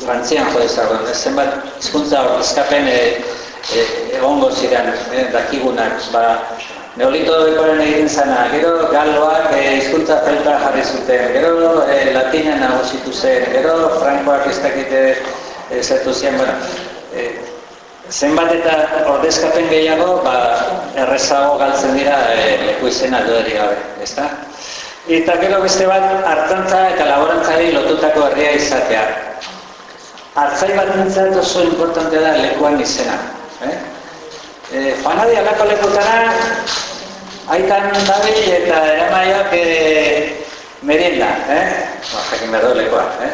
A: Frantzian jo ez zenbat hizkuntza ordezkapen e, e, egongo ziren, e, dakigunak, ba, Neolito dekoren egin zana, gero galoak e, hizkuntza zelta jarri zuten, gero e, latina nagusitu zen, gero frankoak ez dakite e, zertu ziren, bueno, e, zenbat eta ordezkapen gehiago, ba, errezago galtzen dira e, leku izena dueri gabe, ezta? Eta gero beste bat, hartantza eta laborantzari lotutako herria izatea. Hartzai bat nintzat oso importante da lekuan izena. Eh? E, Fanadi alako lekutara, aitan dabil eta eramaiak e, merienda, eh? Ba, jakin behar lekoa, eh?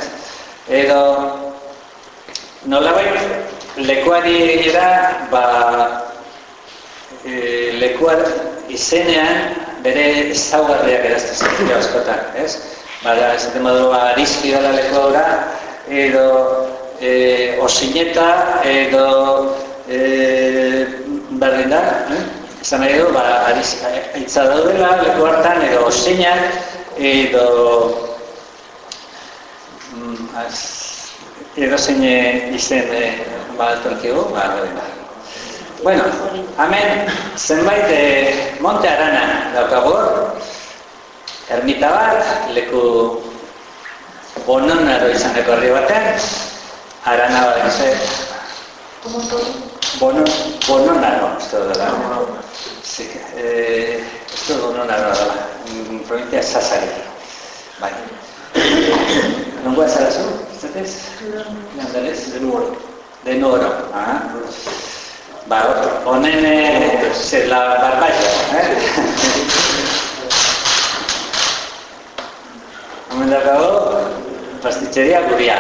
A: Edo, nolabait lekuari egira, ba, e, lekuar izenean bere ezaugarriak erazten dira askotan, ez? Bada, esaten modu, ba, arizki dela lekua edo e, osineta, edo e, berdin da, eh? Nahi du, ba, aitza daudela leku hartan, edo osinak, edo mm, az, edo zein izen e, ba, torkigu, ba, berdin da. Bueno, hemen zenbait e, Monte Arana daukagu ermita bat, leku bononaro izaneko herri batean, Arana bat ze Bono, bononaro, esto da. Sí, eh, esto bononaro da. Mm, provincia Sassari. Bai. Non puede ser azul, ¿ustedes? No, de nuoro. De nuoro, ah. Ba, honen e, zer la barbaia, eh? Hemen dago, pastitxeria guria.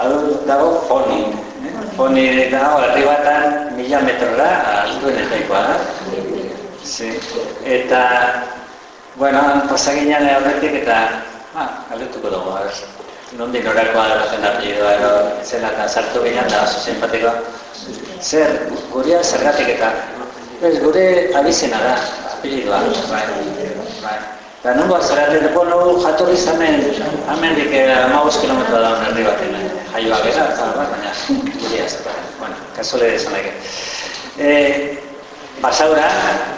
A: Hau dago foni. Eh? Foni dago herri batan mila metrora alduenetaikoa da. Sí. Eta, bueno, pasaginan horretik eta, ah, galdetuko dugu, a ver nondik norakoa da zen apellidoa edo zela eta sartu ginen da oso simpatikoa. Zer, gurea zergatik eta ez gure abizena da, apellidoa. Bai, bai. Eta nungo zergatik dugu nugu jatorri zamen, hamen dik amabuz kilometroa da herri baten, jaioa gara, eta baina gurea zergatik. Bueno, kasole esan daike. E, basaura,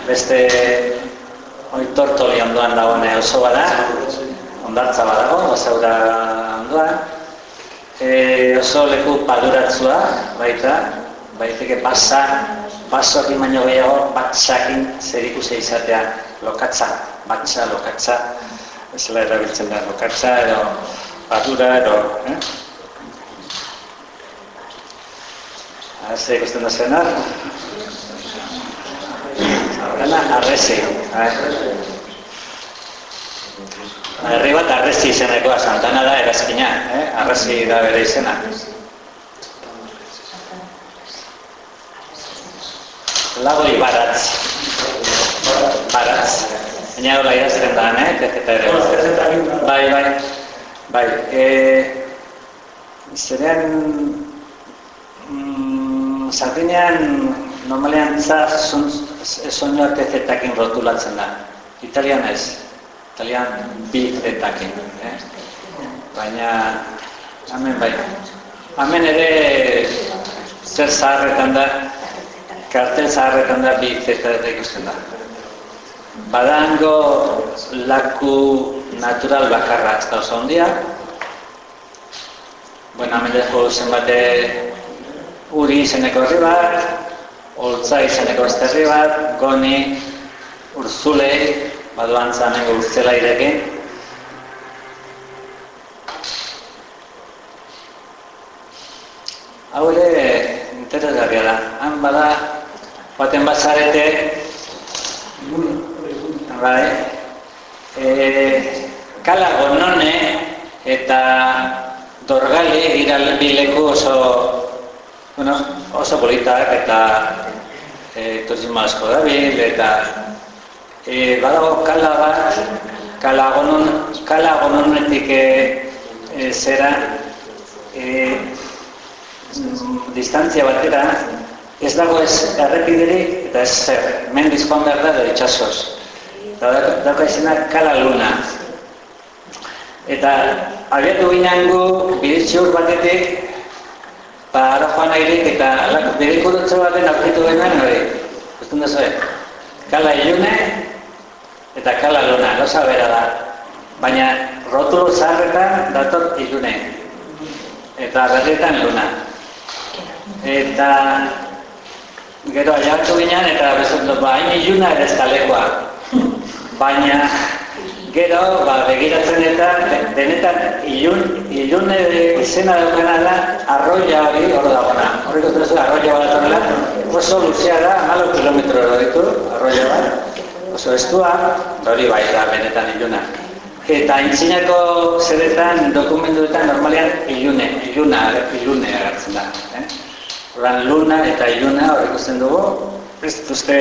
A: beste hori tortoli ondoan dagoen oso bada, ondartza badago, basaura ondoan. E, oso leku paduratzua, baita, baiteke basa, basoak baino gehiago, batxakin zer izatea, lokatza, batxa, lokatza, ezela erabiltzen da, lokatza, edo padura, edo, eh? Zer ikusten da zenar? Gana, arrezi. Eh? Herri bat arrezi izenekoa, Santana da erazkina, eh? arrezi da bere izena. Lago ibaratz. Baratz. Baina hola idazten da, eh? Teketa ere. Bai, bai. Bai, e, zerean mm, Sardinean normalean za soinuak ezetakin rotulatzen da. Italian ez. Italian bi zetakin. Eh? Baina, hemen bai. Hemen ere zer zaharretan da, kartel zaharretan da bi zeta ikusten da. Badango laku natural bakarra ez da oso ondia. Bueno, hemen dejo zenbate uri izeneko herri bat, holtza izeneko beste herri bat, goni, urzulei, baduan zanengo urzela irekin. Hau ere interesgarria da. Han bada, baten bazarete, bai, e, kala gonone eta dorgali dira leku oso bueno, oso politak eta e, turismo asko dabil eta e, badago kala bat kala gonon kala gononetik e, e, zera e, distantzia batera ez dago ez errepiderik eta ez zer. Mendiz joan behar da edo itxasoz eta dago izena kala luna. Eta abiatu ginen gu biditxur batetik ba ara joan airik eta bere kodotze baten aurkitu genuen hori. Ikusten duzu kala ilune eta kala luna gauza bera da. Baina rotulo zaharretan dator ilune. Eta berrietan luna. Eta gero aiartu ginen eta bezontu ba hain iluna ere ez baina gero ba, begiratzen eta denetan ilun, ilun izena daukena da arroia hori hor dagoena. Horreko trezu arroia bat tonela oso luzea da malo kilometro ditu arroia bat. Oso estua hori bai da benetan iluna. Eta intzinako zeretan dokumentuetan normalean ilune iluna, ilune agertzen da eh? Oran luna eta iluna horreko zen dugu. Ez duzte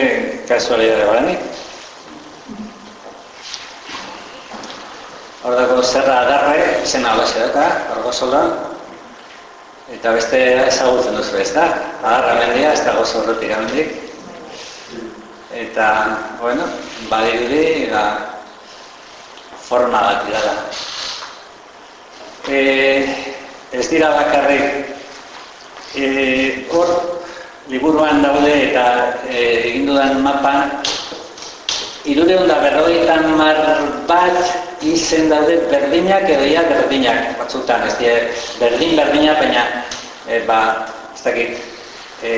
A: kasualidade baranik Hor dago zerra adarre, zena alaxe daka, argozola, eta beste ezagutzen duzu ez da, adarra mendia, ez dago zorretik amendik. Eta, bueno, badirudi, da, forma bat dira E, ez dira bakarrik, e, hor, liburuan daude eta e, egin dudan mapan, irure honda berrogeita mar bat izen daude berdinak edo ia berdinak batzutan, ez die, berdin berdina, baina, e, ba, ez dakit, e,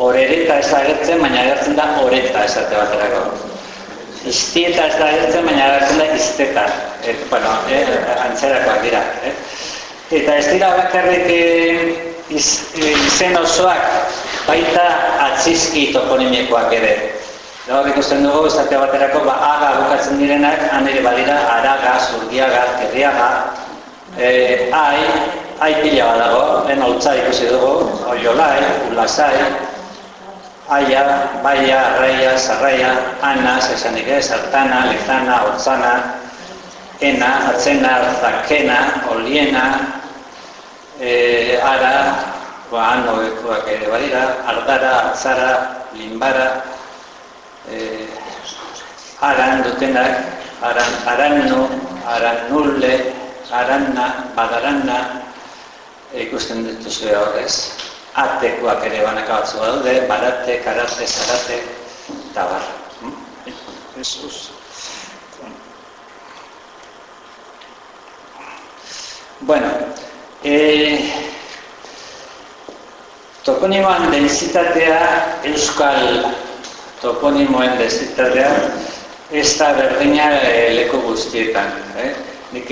A: orereta ez agertzen, baina agertzen da oreta esate baterako. Iztieta ez da agertzen, baina agertzen da izteta, e, bueno, e, antzerakoak dira. E. Eta ez dira bakarrik iz, e, izen osoak, baita atzizki toponimiekoak ere. Gaur ikusten dugu, esatea baterako, ba, aga bukatzen direnak, han ere badira, araga, zurdiaga, kerriaga, e, ai, ai pila badago, lehen holtza ikusi dugu, oiolai, ulasai, aia, baia, arraia, sarraia, ana, zesanik ez, hartana, lezana, holtzana, ena, atzena, zakena, oliena, e, ara, ba, ano ere badira, ardara, atzara, limbara, eh, aran dutenak, aran, aranno, aran nulle, aranna, badaranna, ikusten dituzu horrez. Atekoak ere banaka batzu daude, barate, karate, zarate, eta bar. Jesus. Bueno, eh, toponimoan densitatea euskal toponimoen dezitatea ez da berdina e, leku guztietan. Eh? Nik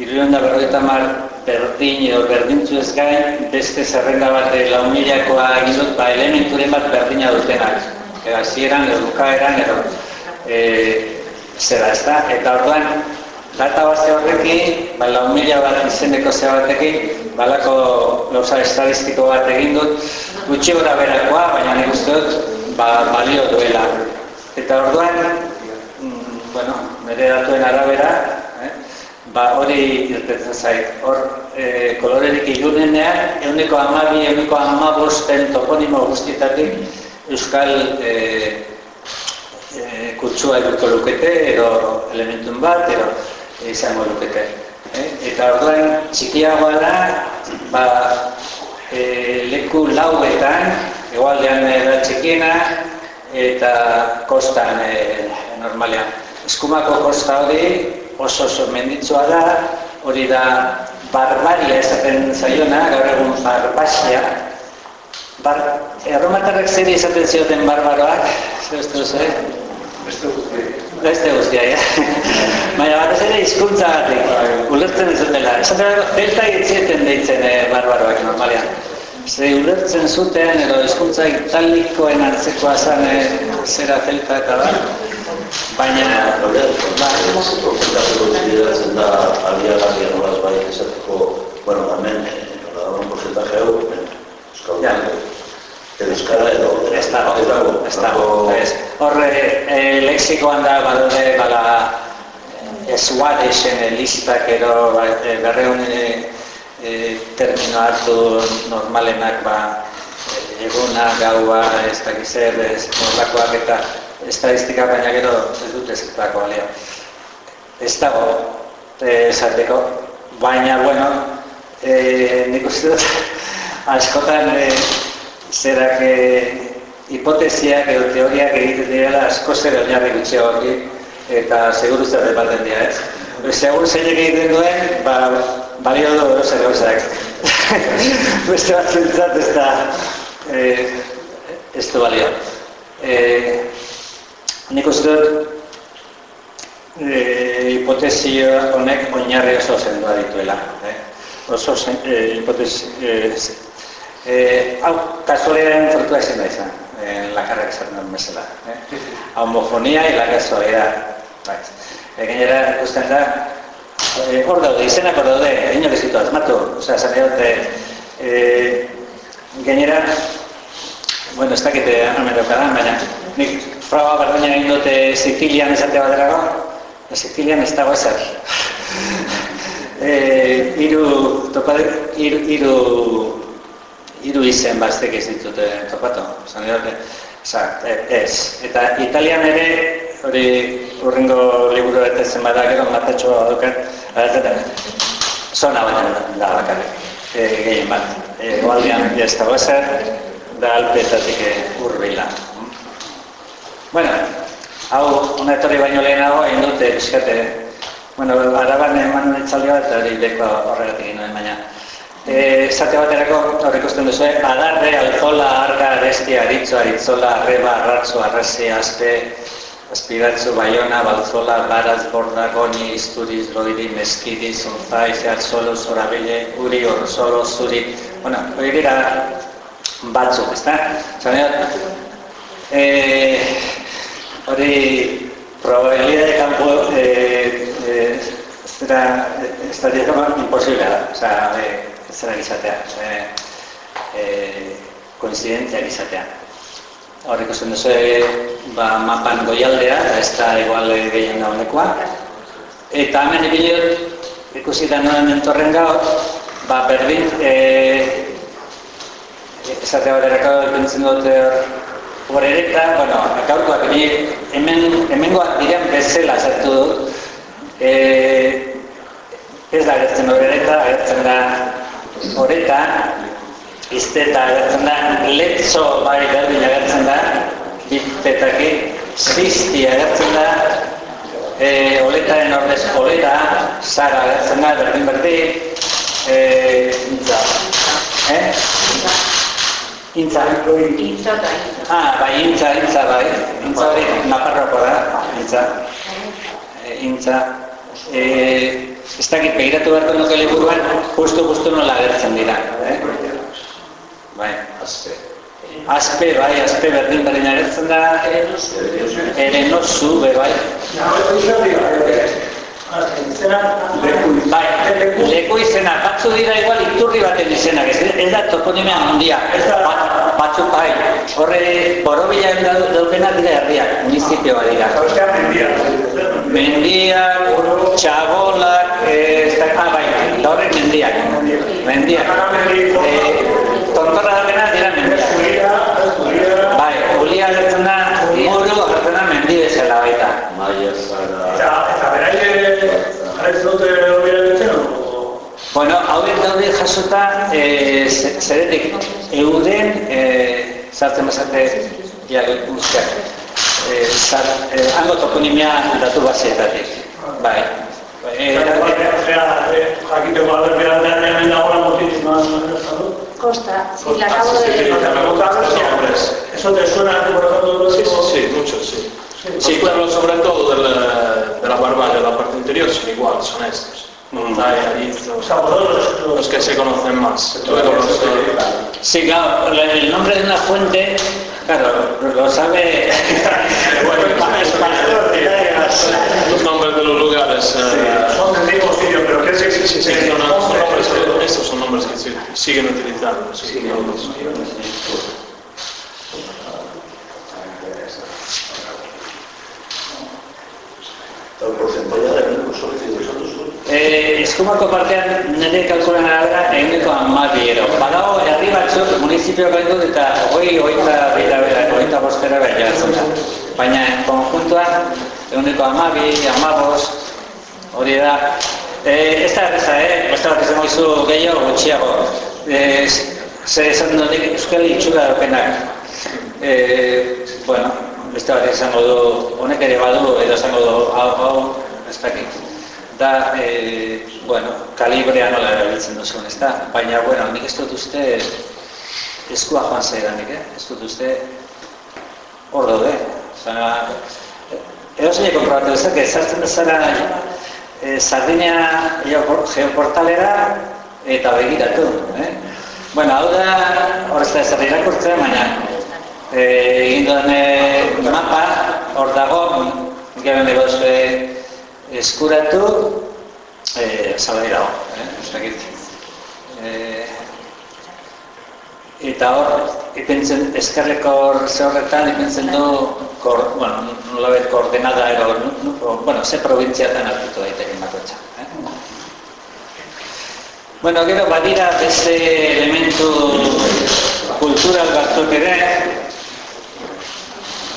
A: irrion da berroita mar berdin edo berdintzu ez gain beste zerrenda bat e, laumilakoa egin dut ba, elementuren bat berdina dutenak. Eta zieran edo bukaeran edo e, zera ez da. Eta orduan, data base horrekin, ba, laumila bat izeneko zera batekin, balako gauza estadistiko bat egin dut, gutxi gora berakoa, baina nik uste dut, ba, balio duela. Eta orduan, mm, bueno, nire datuen arabera, eh, ba hori irtetzen zait. Hor, e, kolorerik ilunenean, euneko amabi, euneko amabosten toponimo guztietatik Euskal e, e, kutsua eduko lukete, edo elementun bat, edo izango lukete. E, eta orduan, txikiagoa da, ba, e, leku lauetan, egualdean da txikiena, eta kostan e, normalean. Eskumako kosta hori oso oso menditsua da, hori da barbaria esaten zaiona, gaur egun barbasia. Bar, erromatarrak zer izaten zioten barbaroak, zer uste duzu, eh?
C: Beste guzti.
A: Beste guztia, ja. Baina bat ez ere izkuntza batek, ulertzen ez dutela. Esaten dago, delta hitzieten deitzen eh, barbaroak normalean. Ze ulertzen zuten edo hizkuntza italikoen antzekoa zen eh, zera zelta eta bar. Baina, ba,
E: Konsideratzen da aliagarria nolaz bai esateko, bueno, hemen, nola da un porcentaje hau, euskal
A: Ja.
E: Euskara edo
A: ez dago,
E: ez dago,
A: ez dago. Ez. Horre, e, lexikoan da, badaude, bala, eswadesen listak edo ba, berreun e, termino hartu normalenak ba, eguna, gaua, ez dakiz zer, ez nolakoak eta estadistika baina gero ez dut ezertako balio. Ez dago esateko, baina, bueno, e, nik uste dut askotan e, zerak e, hipotesiak edo teoriak egiten direla asko zer oinarri gutxiagoak eta seguru zer depaten dira, ez? Segur zeinek egiten duen, ba, balio du zer gauzak. Beste bat zentzat ez da, eh, ez du balio. Eh, nik uste dut, eh, hipotesio honek oinarri oso zendua dituela. Eh? Oso zen, eh, hipotesi, eh, eh, hau, kasualidaren frutua ezin da izan, en la carrera esaten duen bezala. Eh? Homofonia y la casualidad. Bai. E, gainera, ikusten da, e, hor daude, izenak hor daude, inor ez ditu asmatu, osea, esan dute, e, gainera, bueno, ez dakite hemen daukadan, baina nik froga berdina egin dute Sicilian esate baterako, Sicilian ez dago ezer. e, iru, topade, iru, iru, iru izen bastek ez ditute topatu, esan dute, Osa, ez. Eta Italian ere, hori urrengo liburu eta zen bada gero matatxoa dukat, agertzen zona bat da bakarrik, e, gehien bat. E, Goaldean ez dago ezer, da alpetatik urbila. Bueno, hau, una etorri baino lehenago, egin dute, eskate, bueno, araban eman etzaldi bat, hori beko horregatik egin nuen baina. Eh, esate baterako, hor ikusten duzu, eh? adarre, alzola, arga, aresti, aritzo, aritzola, arreba, arratzo, arrese, azpe, azpiratzu, baiona, balzola, baraz, borda, goni, isturiz, loiri, meskiri, zonzai, zehatzolo, zorabile, uri, orzolo, zuri, bueno, hori dira batzuk, ezta? Zanean, eh, hori probabilidade campo eh, eh, zera, estadística imposible da, sea, zera gizatea, eh, eh, koinzidentziak izatea. Hor ikusten duzu ba, mapan goialdea, eta ez da igual gehien da honekoa. Eta hemen ibiliot ikusi da noen entorren gaur, ba, berdin, e, esate baterako ipintzen dute hor ereta, bueno, gaurkoak ni hemen, hemengoak diren bezala sartu dut. E, ez da agertzen hor ereta, agertzen da horeta, izteta agertzen da, letzo bai berdin agertzen da, bitetaki, zizti agertzen da, e, oletaren ordez oleta, zara agertzen da, berdin berdin, e, intza, eh? Intza.
B: Intza eta intza.
A: Ah, bai, intza, intza, bai. Intza hori naparroko da, intza. E, intza. E, ez dakit, begiratu beharko nuke liburuan, justu-justu nola agertzen dira. Eh? Bai, azpe. Azpe, bai, azpe berdin berdin agertzen da. Erenozu, be, bai. Bai, leku izena, batzu dira igual iturri baten izenak, ez, ez da toponimia handia. Bat, batzuk bai, horre borobila daukena dira herriak, municipioa dira. Mendiak, txabolak, e, horrek mendiak. Mendiak. Eh, tontorra dena dira mendiak. Bai, ulia agertzen da, muru agertzen da mendi bezala baita.
E: Maia zara...
C: eta, eta beraiek jarraitzen dute hori erabiltzen, o...
A: Bueno, hauek daude jasota, e, zeretik, euden, e, sartzen bazate, ja, guztiak, e, zar, e, hango toponimia datu baseetatik. Bai. E,
C: Eta, osea, eh, jakiteko haber berantean hemen dagoela motiz, no, no, no, no,
B: Costa, sí, la acabo
D: Sí, sí,
B: de...
D: te preguntas los nombres.
C: Eso te suena, por ejemplo,
D: Sí, sí, sí, muchos sí. Sí, pero sobre todo de la, de la barbarie, de la parte interior son iguales, son estos.
C: O sea, vosotros los,
D: que se conocen más. Los,
A: sí, claro, el nombre de una fuente, claro, lo sabe...
D: bueno,
A: el pastor de Taegas.
D: los nombres de los lugares. eh,
C: son del mismo sitio, pero que sí, sí,
D: son, nombres que, estos son nombres que sí- siguen utilizando.
A: Eh, eskumako partean nire kalkulan arabera eguneko amabiero. Badago, herri batzuk municipio gaitu eta hoi, hoita bera bera, hoita bostera bera jartzen da. Baina, konjuntuan, eguneko amabi, amabos, hori da. Eh, ez da erreza, eh? Beste bat izango izu gehiago gutxiago. Eh, zer esan dut euskal itxura daukenak. Eh, bueno, beste bat izango du, honek ere badu, edo izango du, hau, hau, ez dakit. Da, e, bueno, kalibrea nola erabiltzen duzuen, ez da? Baina, bueno, nik ez dut uste eskua joan zaidanik, eh? Ez dut uste hor daude. Osea, edo zein konprobatu dezake, sartzen dezara e, Sardinia geopor- geoportalera eta begiratu, eh? Bueno, hau da, hor ez da ezer irakurtzen, baina e, egin duen mapa, hor dago, gero nego eskuratu, e, salai dago, eh? ez dakit. E, eta hor, ipentzen, eskerreko ze horretan, ipentzen du, kor, bueno, nolabait koordenada ero, nu- nu- bueno, ze provintziatan hartutu daiteke makotxa. Eh? Bueno, gero badira beste elementu kultural batzuk ere,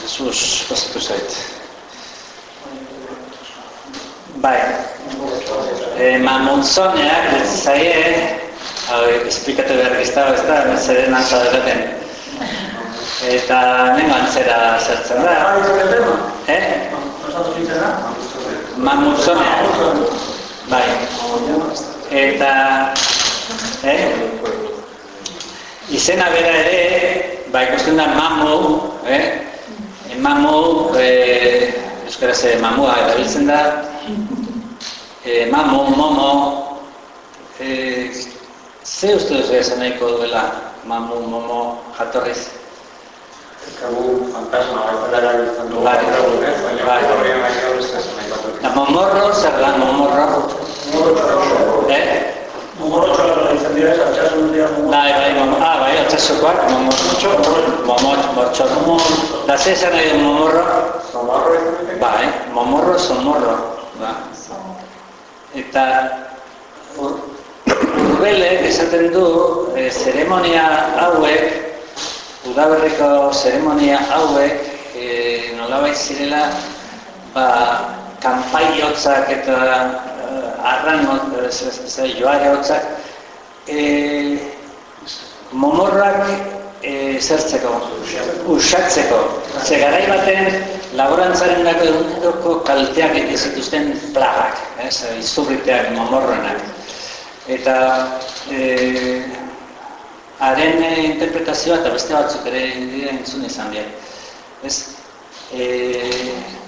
A: sus, pasatu zait. Bai, e, mamuntzoneak, ez zaie, hau, esplikatu behar giztago ez da, zeren antza delaten. Eta nengo antzera zertzen da,
C: Ah,
A: eh?
C: ¿Nosotros dices nada?
A: Mamutzoneak, bai. Eta, eh? Izena bera ere, ba ikusten da mamu, eh? E, mamu, eh, euskaraz ere mamua erabiltzen da, e, mamu, momo, e, ze uste duzu esan nahiko duela mamu, momo, jatorriz?
F: Eskagu fantasma bat erabiltzen dugu.
A: Bai.
F: baina
A: Bai.
F: horrean baino ez da esan nahi bat.
A: Da momorro, zer da momorro? Eh?
C: Mugorotxoa izan dira, ez altxasun dira
A: Bai, bai, momo, ah, bai, otxasokoak, momorro, momotx, mortxo, da ze esan nahi du momorro?
F: Zamarro izan
A: ba. Eta ur- urbelek esaten du e, zeremonia hauek, udaberriko zeremonia hauek, e, nolabait zirela, ba, kanpai hotzak eta uh, arran joare hotzak, e, momorrak e, zertzeko, usatzeko. Ze garai baten laborantzaren dako eguneroko kalteak zituzten plagak, ez, izurriteak, momorroenak. Eta e, haren e, interpretazioa eta beste batzuk ere dira entzun izan dira. Ez, e,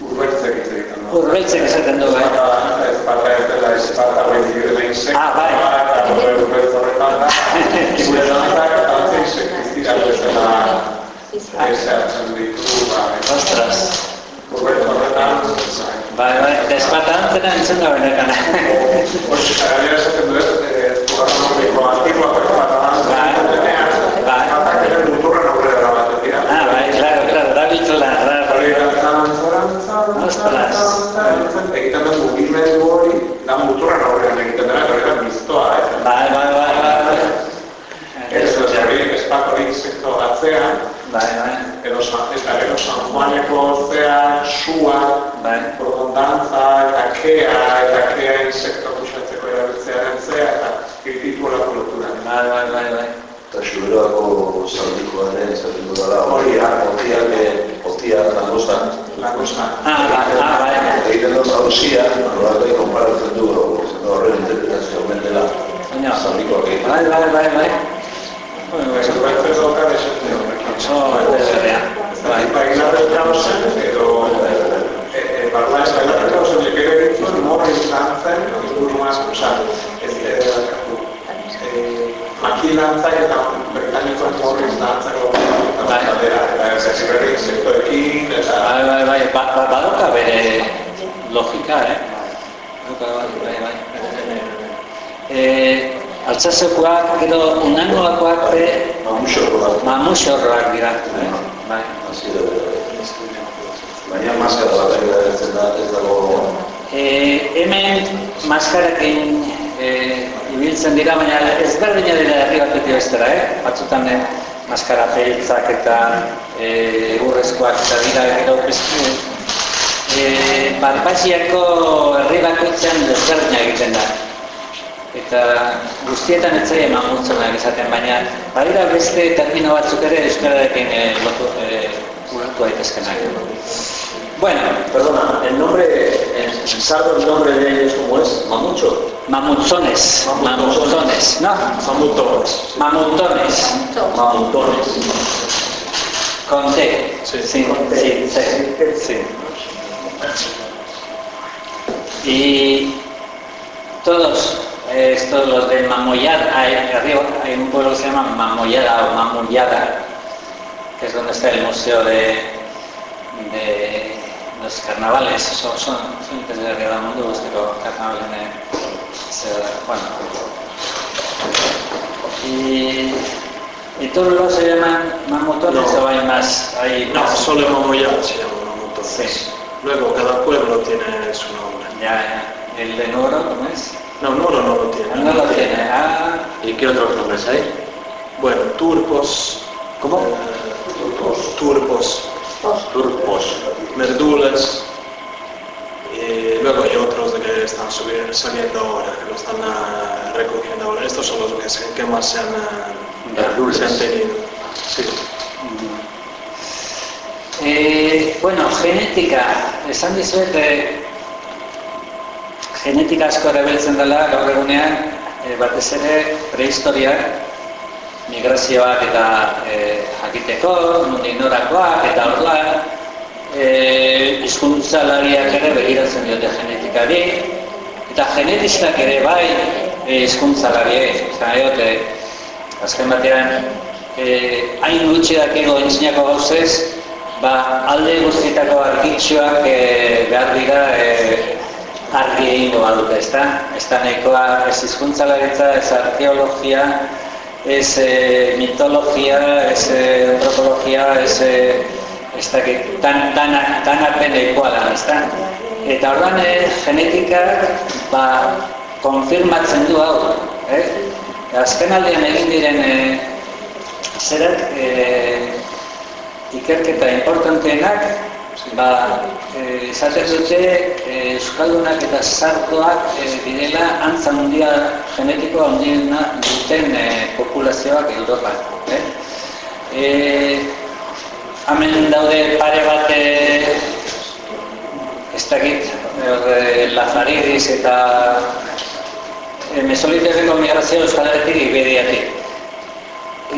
F: Urbeltzek hitz egiten du.
A: Urbeltzek esaten du, bai.
F: Esparta ez dela esparta beti dela insektu.
A: Ah, bai.
F: Eta gure urbeltz horretan da. Dira bezala ezatzen ditu. ba,
A: ostras,
F: Urbeltz horretan.
A: bai, bai, despata antzena entzun da benetan.
F: Hori, gainera esaten du ez, eh, programatiko antigua pertsona
A: Bai. Bai.
F: Espartak ere muturren aurrera eramaten dira.
A: ah, bai, claro, claro, da biltzela,
F: Hori
A: da,
F: zorantzan,
A: Ostras.
F: egiten den mugimendu hori, da muturren aurrean egiten dena, eta hori da biztoa, zean, bai, bai. edo San, eta gero San Juaneko zean, sua,
A: bai.
F: bordon dantza, eta kea, eta kea insektoa kusatzeko erabiltzearen zea, eta kritiko kultura.
A: Bai, bai, bai, bai.
E: Eta xuberoako zaldiko ere, zaldiko dara, hori da, hori da, hori da, langostan.
F: Langostan.
A: Ah, bai, ah, bai, bai.
E: Egiten du zauzia, horrela da, komparatzen du, horren interpretazio omen dela.
A: Baina,
E: zaldiko
A: Bai, bai, bai, bai. Bai, bai,
F: Ez
A: bai.
F: dut dauka desentio horrekin.
A: Oh, interesgarria. Bai.
F: Pagina del Tausen, edo e, e, parla ez baina del Tausen, nik ere ditzen, morri lantzen, inguru maz, oza, ez ere dakatu. Makilantzak eta britaniko morri lantzako
A: Bai.
F: batera, eta ez ez berri sektorekin, eta
A: Bai, bai, bai, ba, ba, badoka bere logika, eh? Badoka, bai, bai, bai. Altsasekoak, gero unangoakoak be
E: Mamuxoko da.
A: mamuxorroak dira. Bai.
E: Da. Baina maskara bat erabiltzen da, ez dago...
A: Eh, hemen maskarakin eh, ibiltzen dira, baina ez berdina dira herri batetik bestera, eh? Batzutan eh, maskara peltzak eta eh, urrezkoak eta dira gero beste eh, Barbaziako herri bakoitzean desberdina egiten da. Eta guztietan ez zaie mamutzonak izaten, baina badira beste termino batzuk ere euskararekin eh, lotu, eh, uratu daitezkenak. Bueno,
E: Perdona, el nombre, en sardo el nombre de ellos como es, Mamucho.
A: Mamutzones, mamutzones, ¿no?
D: Mamutones.
A: Mamutones,
E: Mamutones.
A: con T.
D: Sí.
A: sí, sí, sí, sí. Y todos estos, los de Mamoyada, hay, arriba hay un pueblo que se llama Mamoyada o Mamoyada, que es donde está el museo de, de los carnavales, son, son, son desde arriba del mundo, pero carnaval en el, bueno, y, y todos los se llaman mamutones
D: No.
A: o hay más, hay
D: No, solo Mamoyá se llama Mamutones.
A: Sí.
D: Luego cada pueblo tiene su nombre.
A: Ya, ya. El de Noro, ¿cómo es?
D: No, Noro no lo tiene.
A: No lo tiene, ah,
E: ¿Y qué otros nombres hay?
D: Bueno, turcos.
E: ¿Cómo?
D: eh, turcos.
E: Turcos.
D: Merdules. Y luego hay otros de que están subi- saliendo ahora, que lo están ah, recogiendo ahora. Estos son los que, se- que más se han, ah, se han tenido. Sí.
A: Eh, bueno, genetika, esan dizuet, eh, genetika asko erabiltzen dela gaur egunean, eh, batez ere prehistoriak, migrazioak eta eh, jakiteko, nondik norakoak eta orduan, eh, hizkuntzalariak ere begiratzen diote genetikari, eta genetistak ere bai eh, hizkuntzalariei, eta diote, azken batean, eh, hain gutxi dakigo entzinako gauzez, ba, alde guztietako argitxoak eh, behar dira eh, argi egingo badute, ezta? Ez da nahikoa ez hizkuntzalaritza, ez arkeologia, ez eh, mitologia, ez eh, antropologia, ez eh, ez dakit, tan, tan, tan apenekoa da, ezta? Eta orduan eh, genetikak ba, konfirmatzen du hau, eh? Azken aldean egin diren eh, zerak eh, ikerketa importanteenak ba, eh, esaten dute eh, Euskaldunak eta Sartoak eh, direla antza handia genetiko handiena duten eh, populazioak Europan. Eh? Eh, hemen daude pare bat eh, ez dakit eh, Lazaridis eta eh, Mesoliterreko migrazio Euskal Herritik Iberiatik.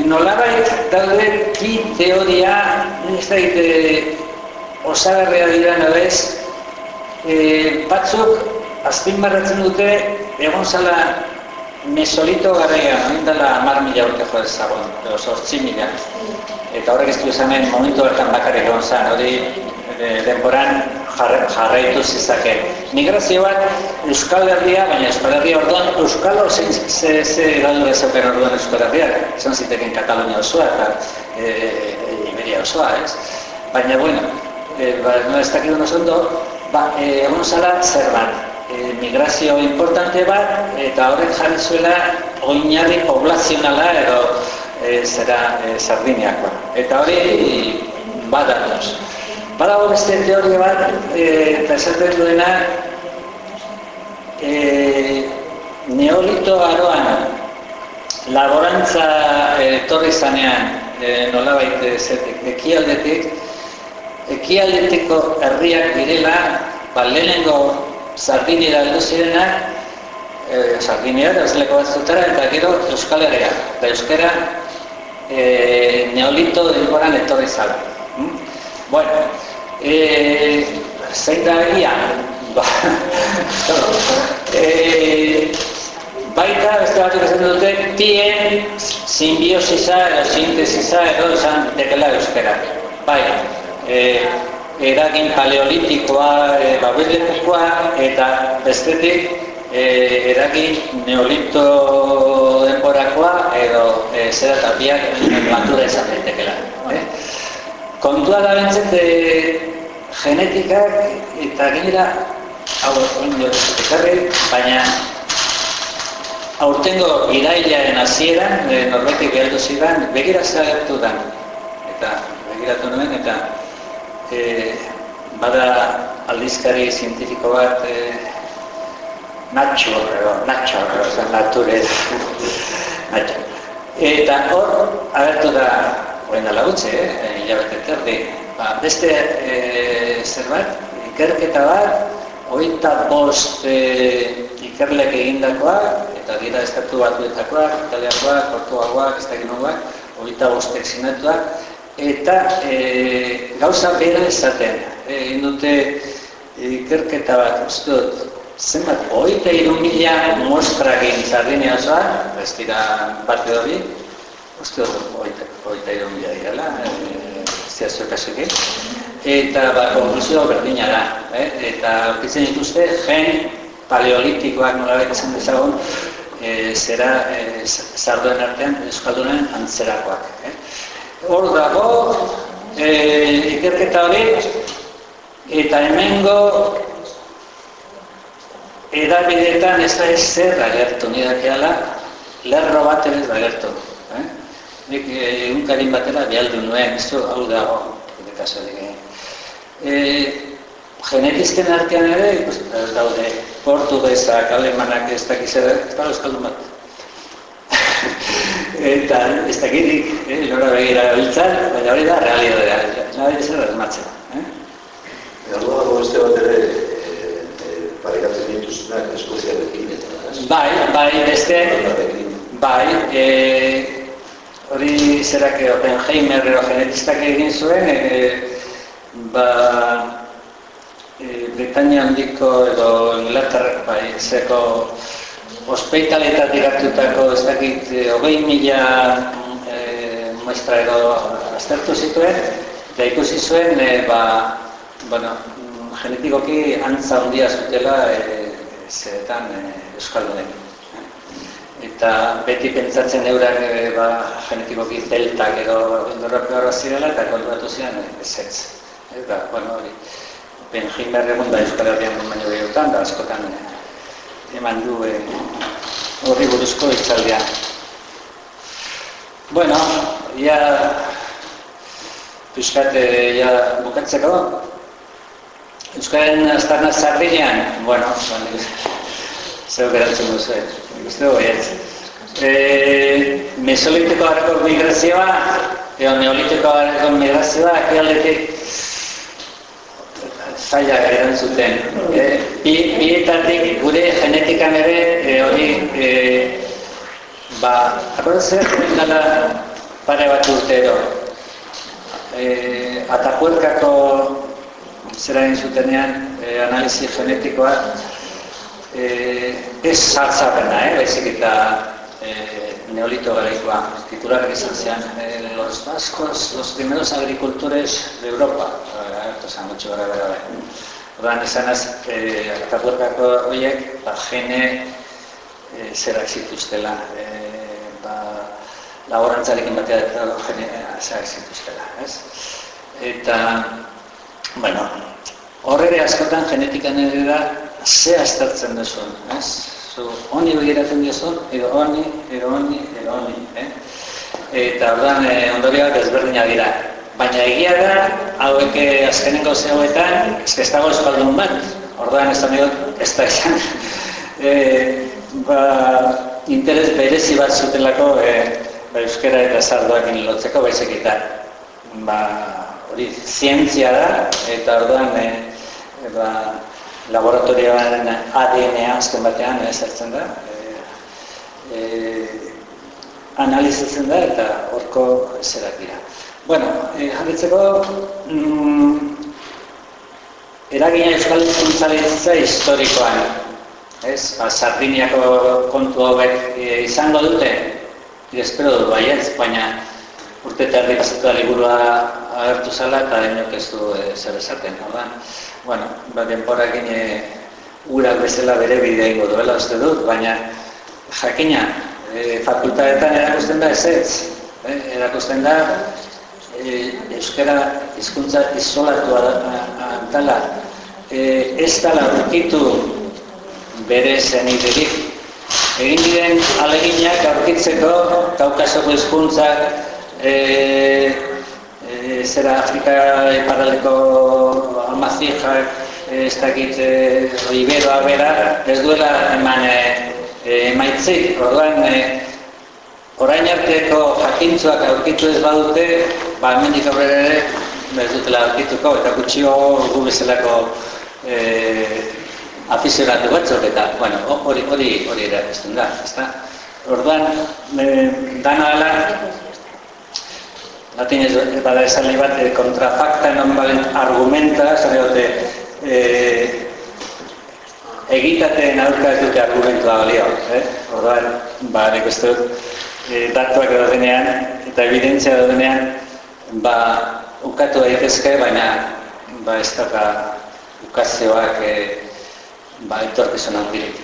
A: Nolabait daude bi teoria, ez da egite osagarria dira nolez, e, batzuk azpimarratzen dute egon zala mesolito garaian, hain dela amar mila urte jo ezagun, edo sortzi mila. Eta horrek ez du esanen momentu bertan bakarrik egon zen, hori e, denboran jarra, jarraitu zizake. Migrazio bat Euskal Herria, baina Euskal Herria orduan, Euskalo ze, ze, ze galdura zeuken orduan Euskal Herriak, izan ziteken Katalunia osoa eta e, Iberia osoa, ez? Baina, bueno, e, ba, no ez dakit ondo, ba, e, egon zala zer bat, e, migrazio importante bat, eta horrek jarri zuela oinarri poblazionala edo e, zera e, Sardiniakoa. Eta hori badatoz. Badago beste teoria bat, e, eta esaten duena, e, neolito aroan laborantza eh, etorri zanean e, nolabait zetik ekialdetik ekialdetiko herriak direla ba, lehenengo Sardinira heldu zirenak e, Sardinira da zeleko batzutara eta gero Euskal Herria. Da Euskara e, neolito denboran etorri zala. Hm? bueno e, zein da egia? Ba, e, baita beste batzuk esan dute tien simbiosisa edo sintesisa edo esan dekela euskara bai e, eragin paleolitikoa e, babilekukoa eta bestetik e, eragin neolito denborakoa edo e, zera eta biak matura esan daitekela eh? kontua da bentzet e, genetikak eta gainera hau ondo ekarri, baina aurtengo irailaren hasieran e, norbetik geldu zidan, begira zagertu da. Eta begiratu nuen, eta e, bada aldizkari zientifiko bat e, Nacho, edo, Nacho, edo, nature. Eta hor, agertu da, horren da lagutze, eh, hilabete terdi, ba, beste e, zerbait, ikerketa bat, Oita bost e, ikerlek egindakoak, eta dira estatu batuetakoak, italiakoak, portuagoak, ez da ginoak, oita bostek sinatuak, eta e, gauza bera esaten. Egin dute ikerketa bat, uste dut, zenbat, oita iru mila mostra egin zardine osoa, ez dira parte hori, uste dut, oita iru mila direla, e, ziazio kasuki, eta ba, konklusioa berdina da. Eh? Eta aurkitzen dituzte, gen paleolitikoak nolabek esan dezagun, e, zera e, zarduen artean Euskaldunen antzerakoak. Eh? Hor dago, e, ikerketa hori, eta hemengo edabidetan ez da ez zer agertu, nidakeala, lerro bat ez da agertu. Eh? Nik egunkarin batera bialdu nuen, ez du, hau dago, kaso digeen e, genetizken artean ere, ikus, daude, portuguesak, alemanak ez dakiz ere, ez da euskaldun bat. Eta ez dakitik, eh, lora begira biltzan, baina hori da realidadea, nahi ez erraz matzen. Eh?
E: Gero dago beste bat ere, e, e, parekatzen dituzunak eskoziarekin eta...
A: Bai, bai, beste, bai, e, hori zerak Oppenheimer ero genetistak egin zuen, e, ba e, Britania handiko edo Inglaterrak bai zeko ospitaletatik hartutako ez dakit e, hogei mila e, muestra edo aztertu zituen eta ikusi zuen e, ba, bueno, genetikoki antza handia zutela e, zeretan e, Euskaldunen eta beti pentsatzen eurak e, ba, genetikoki zeltak edo indorrak zirela eta kontuatu ziren ez ez eta, bueno, hori, Benjin Berregun da Euskal Herrian baino gehiotan, da askotan eh, eman du eh, horri buruzko itzaldea. Bueno, ja, pixkat, eh, ja, bukatzeko, Euskaren aztarna zardinean, bueno, bueno, zeu geratzen duzu, ikuste dugu, ez. E, mesoliteko harreko migrazioa, edo neoliteko harreko migrazioa, ekialdetik zaila erantzuten. E, bi, bietatik gure genetikan ere e, hori e, ba, akordatzen dela pare bat urtero. E, atapuerkako zera zutenean e, analizi genetikoa e, ez sartzapena, eh, baizik eta e, neolito garaikoa, titular izan zean, eh, los vascos, los primeros agricultores de Europa, agertu zen gutxi gara bera bai. Ordan izan az, eh, atapuerkako horiek, ba, jene eh, zerak zituztela, eh, ba, laborantzarekin batea eta jene zerak zituztela, ez? Eta, bueno, horre askotan genetikan ere da, ze aztertzen duzun, ez? Zu honi begiratzen diozun, edo honi, edo honi, edo honi, eh? Eta ordan eh, ondorioak ezberdinak dira. Baina egia da, hauek eh, azkenengo zeuetan, ez dago eskaldun bat, ordan ez da ez da izan. E, ba, interes berezi bat zutelako e, ba, euskera eta sardoakin lotzeko baizik eta ba, hori zientzia da eta orduan e, e, ba, laboratorioaren ADN-a azken batean ezartzen da e, analizatzen da eta horko zerak dira. Bueno, e, mm, eragina euskal zuntzaritza historikoan, ez? Ba, Sardiniako kontu hauek e, izango dute, espero dut baietz, baina urte eta da liburua agertu zala eta enok ez du e, zer esaten, ordan. Bueno, ba, denporakin e, urak bezala bere bidea ingo duela uste dut, baina jakina, e, fakultatetan erakusten da ez ez, e, erakusten da e, euskara hizkuntza isolatua da antala, e, ez dala aurkitu bere zeniderik. Egin diren aleginak aurkitzeko kaukasoko hizkuntzak e, e, zera Afrika eparaldeko amazijak, ez dakit e, iberoa bera, ez duela eman e, e, maitzik, orduan, e, orain arteko jakintzuak aurkitu ez badute, ba, hemendik aurrera ere, ez dutela aurkituko, eta gutxio gu bezalako e, afizionatu batzuk, eta, bueno, hori hori hori ere da, ezta? Orduan, e, dana ala, latinez bada esan bat, kontrafakta non balen argumenta, esan dute, e, egitateen aurka ez dute argumentua balio, eh? Orduan, ba, nik uste dut, e, datuak daudenean eta evidentzia daudenean, ba, ukatu daitezke, baina ba, ez daka ukazioak e, ba, etorkizun handirik.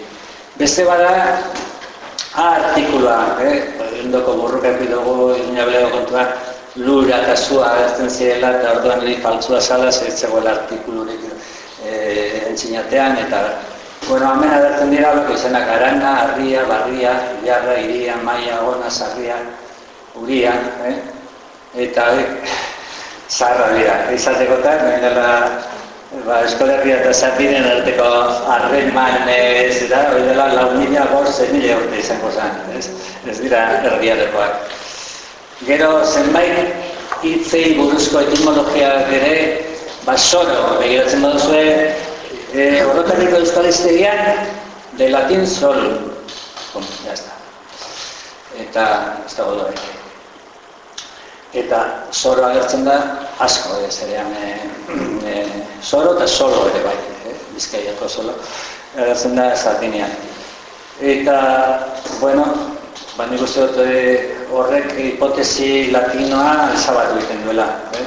A: Beste bada, A artikulua, eh? Endoko burruka epi dugu, inablego kontua, lura eta zua agertzen zirela, eta orduan hori faltzua zala, zertzegoela artikulurik e, entzinatean, eta Bueno, hemen agertzen dira loko izenak arana, arria, barria, jarra, iria, maia, ona, sarria, uria, eh? eta eh, zaharra dira. Izateko eta, dela, ba, eskolerria eta zartinen arteko harreman ez dira, hori dela, lau mila gor, zei mila urte izango zen, ez, ez dira erdiarekoak. Gero, zenbait, hitzei buruzko etimologiak ere, ba, soro, begiratzen baduzue, eh, orotarriko euskalistegian de latin sol. Eta, ez dago dure. Eta soro agertzen da, asko, ez erean, e, e, soro eta solo ere bai, eh? bizkaiako solo, agertzen da sardinean. Eta, bueno, ba nik uste dut eh, horrek hipotesi latinoa ezabatu egiten duela. Eh?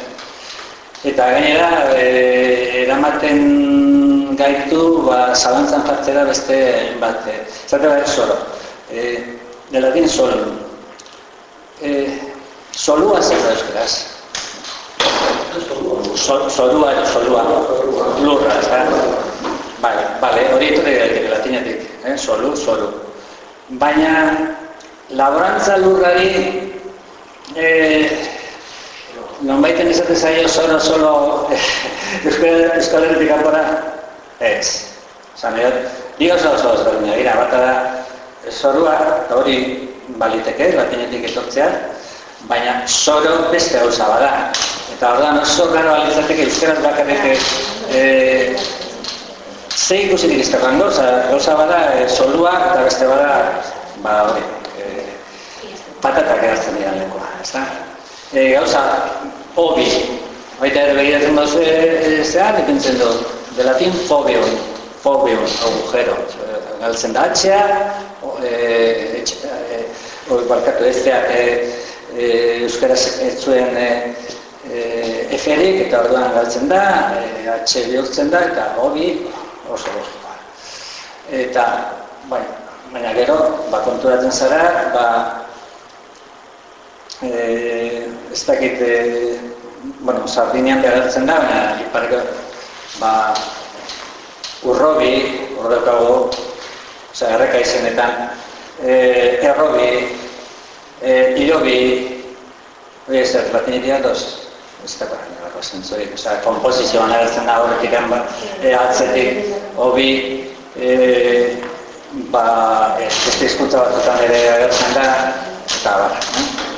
A: Eta gainera, e, eramaten gaitu ba, zalantzan jartzera beste bat. Eh, zate bat, solo. E, de latin solo. E, solua zer da euskaraz. Solua, solua. Lurra, ez da? Bai, bale, hori etorri gaitik, latinetik. Eh? Solu, solu. Baina, laborantza lurrari eh, non baiten izate zaio solo, solo euskal herritik apora Ez. Zan, edo, bi oso oso oso baina, gira, bat da, zorua, hori baliteke, latinetik etortzea, baina zoro beste gauza bada. Eta hor da, oso gara balitzateke, euskeraz bakarrik, e, ze ikusirik gauza, gauza bada, e, zorua, eta beste bada, ba, hori, e, patatak erazten dira lekoa, ez da? E, gauza, hobi, baita ere begiratzen duzu e, zean, ikentzen du, de latin fobion, fobion, agujero, galtzen da atxea, e, e, hori barkatu ez da, e, e, euskaraz ez zuen e, e, eferik, eta orduan galtzen da, e, atxe bihurtzen da, eta hobi oso logikoa. Eta, baina, baina gero, ba, konturatzen zara, ba, e, ez dakit, e, bueno, sardinean behartzen da, baina, ipareko, ba, urrobi, urrokago, oza, erreka izenetan, e, errobi, e, irobi, hori ez dut, bat nire dos, ez nire bako zentzurik, oza, kompozizioan agertzen da horretik, ba, e, atzetik, hobi, e, ba, eh, beste hizkuntza batzutan ere agertzen da, eta bar. eh?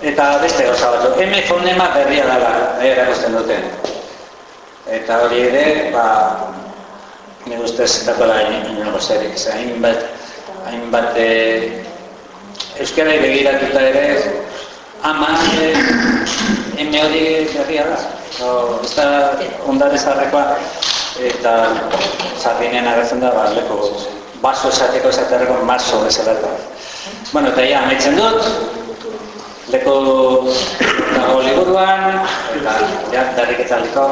A: Eta beste gauza batzu, M fonema berria dela, eh, erakusten dute. Eta hori ere, ba, ni ustez dagoela inongo zerik, ze hainbat, hainbat eh, euskarai begiratuta ere, ama eh, M hori berria da. O, ez da ondare zaharrekoa, eta sardinen agertzen da, ba, leko baso esateko esaterreko maso eta. Bueno, eta ja, dut, leko dago liburuan, eta ja, darrik eta liko.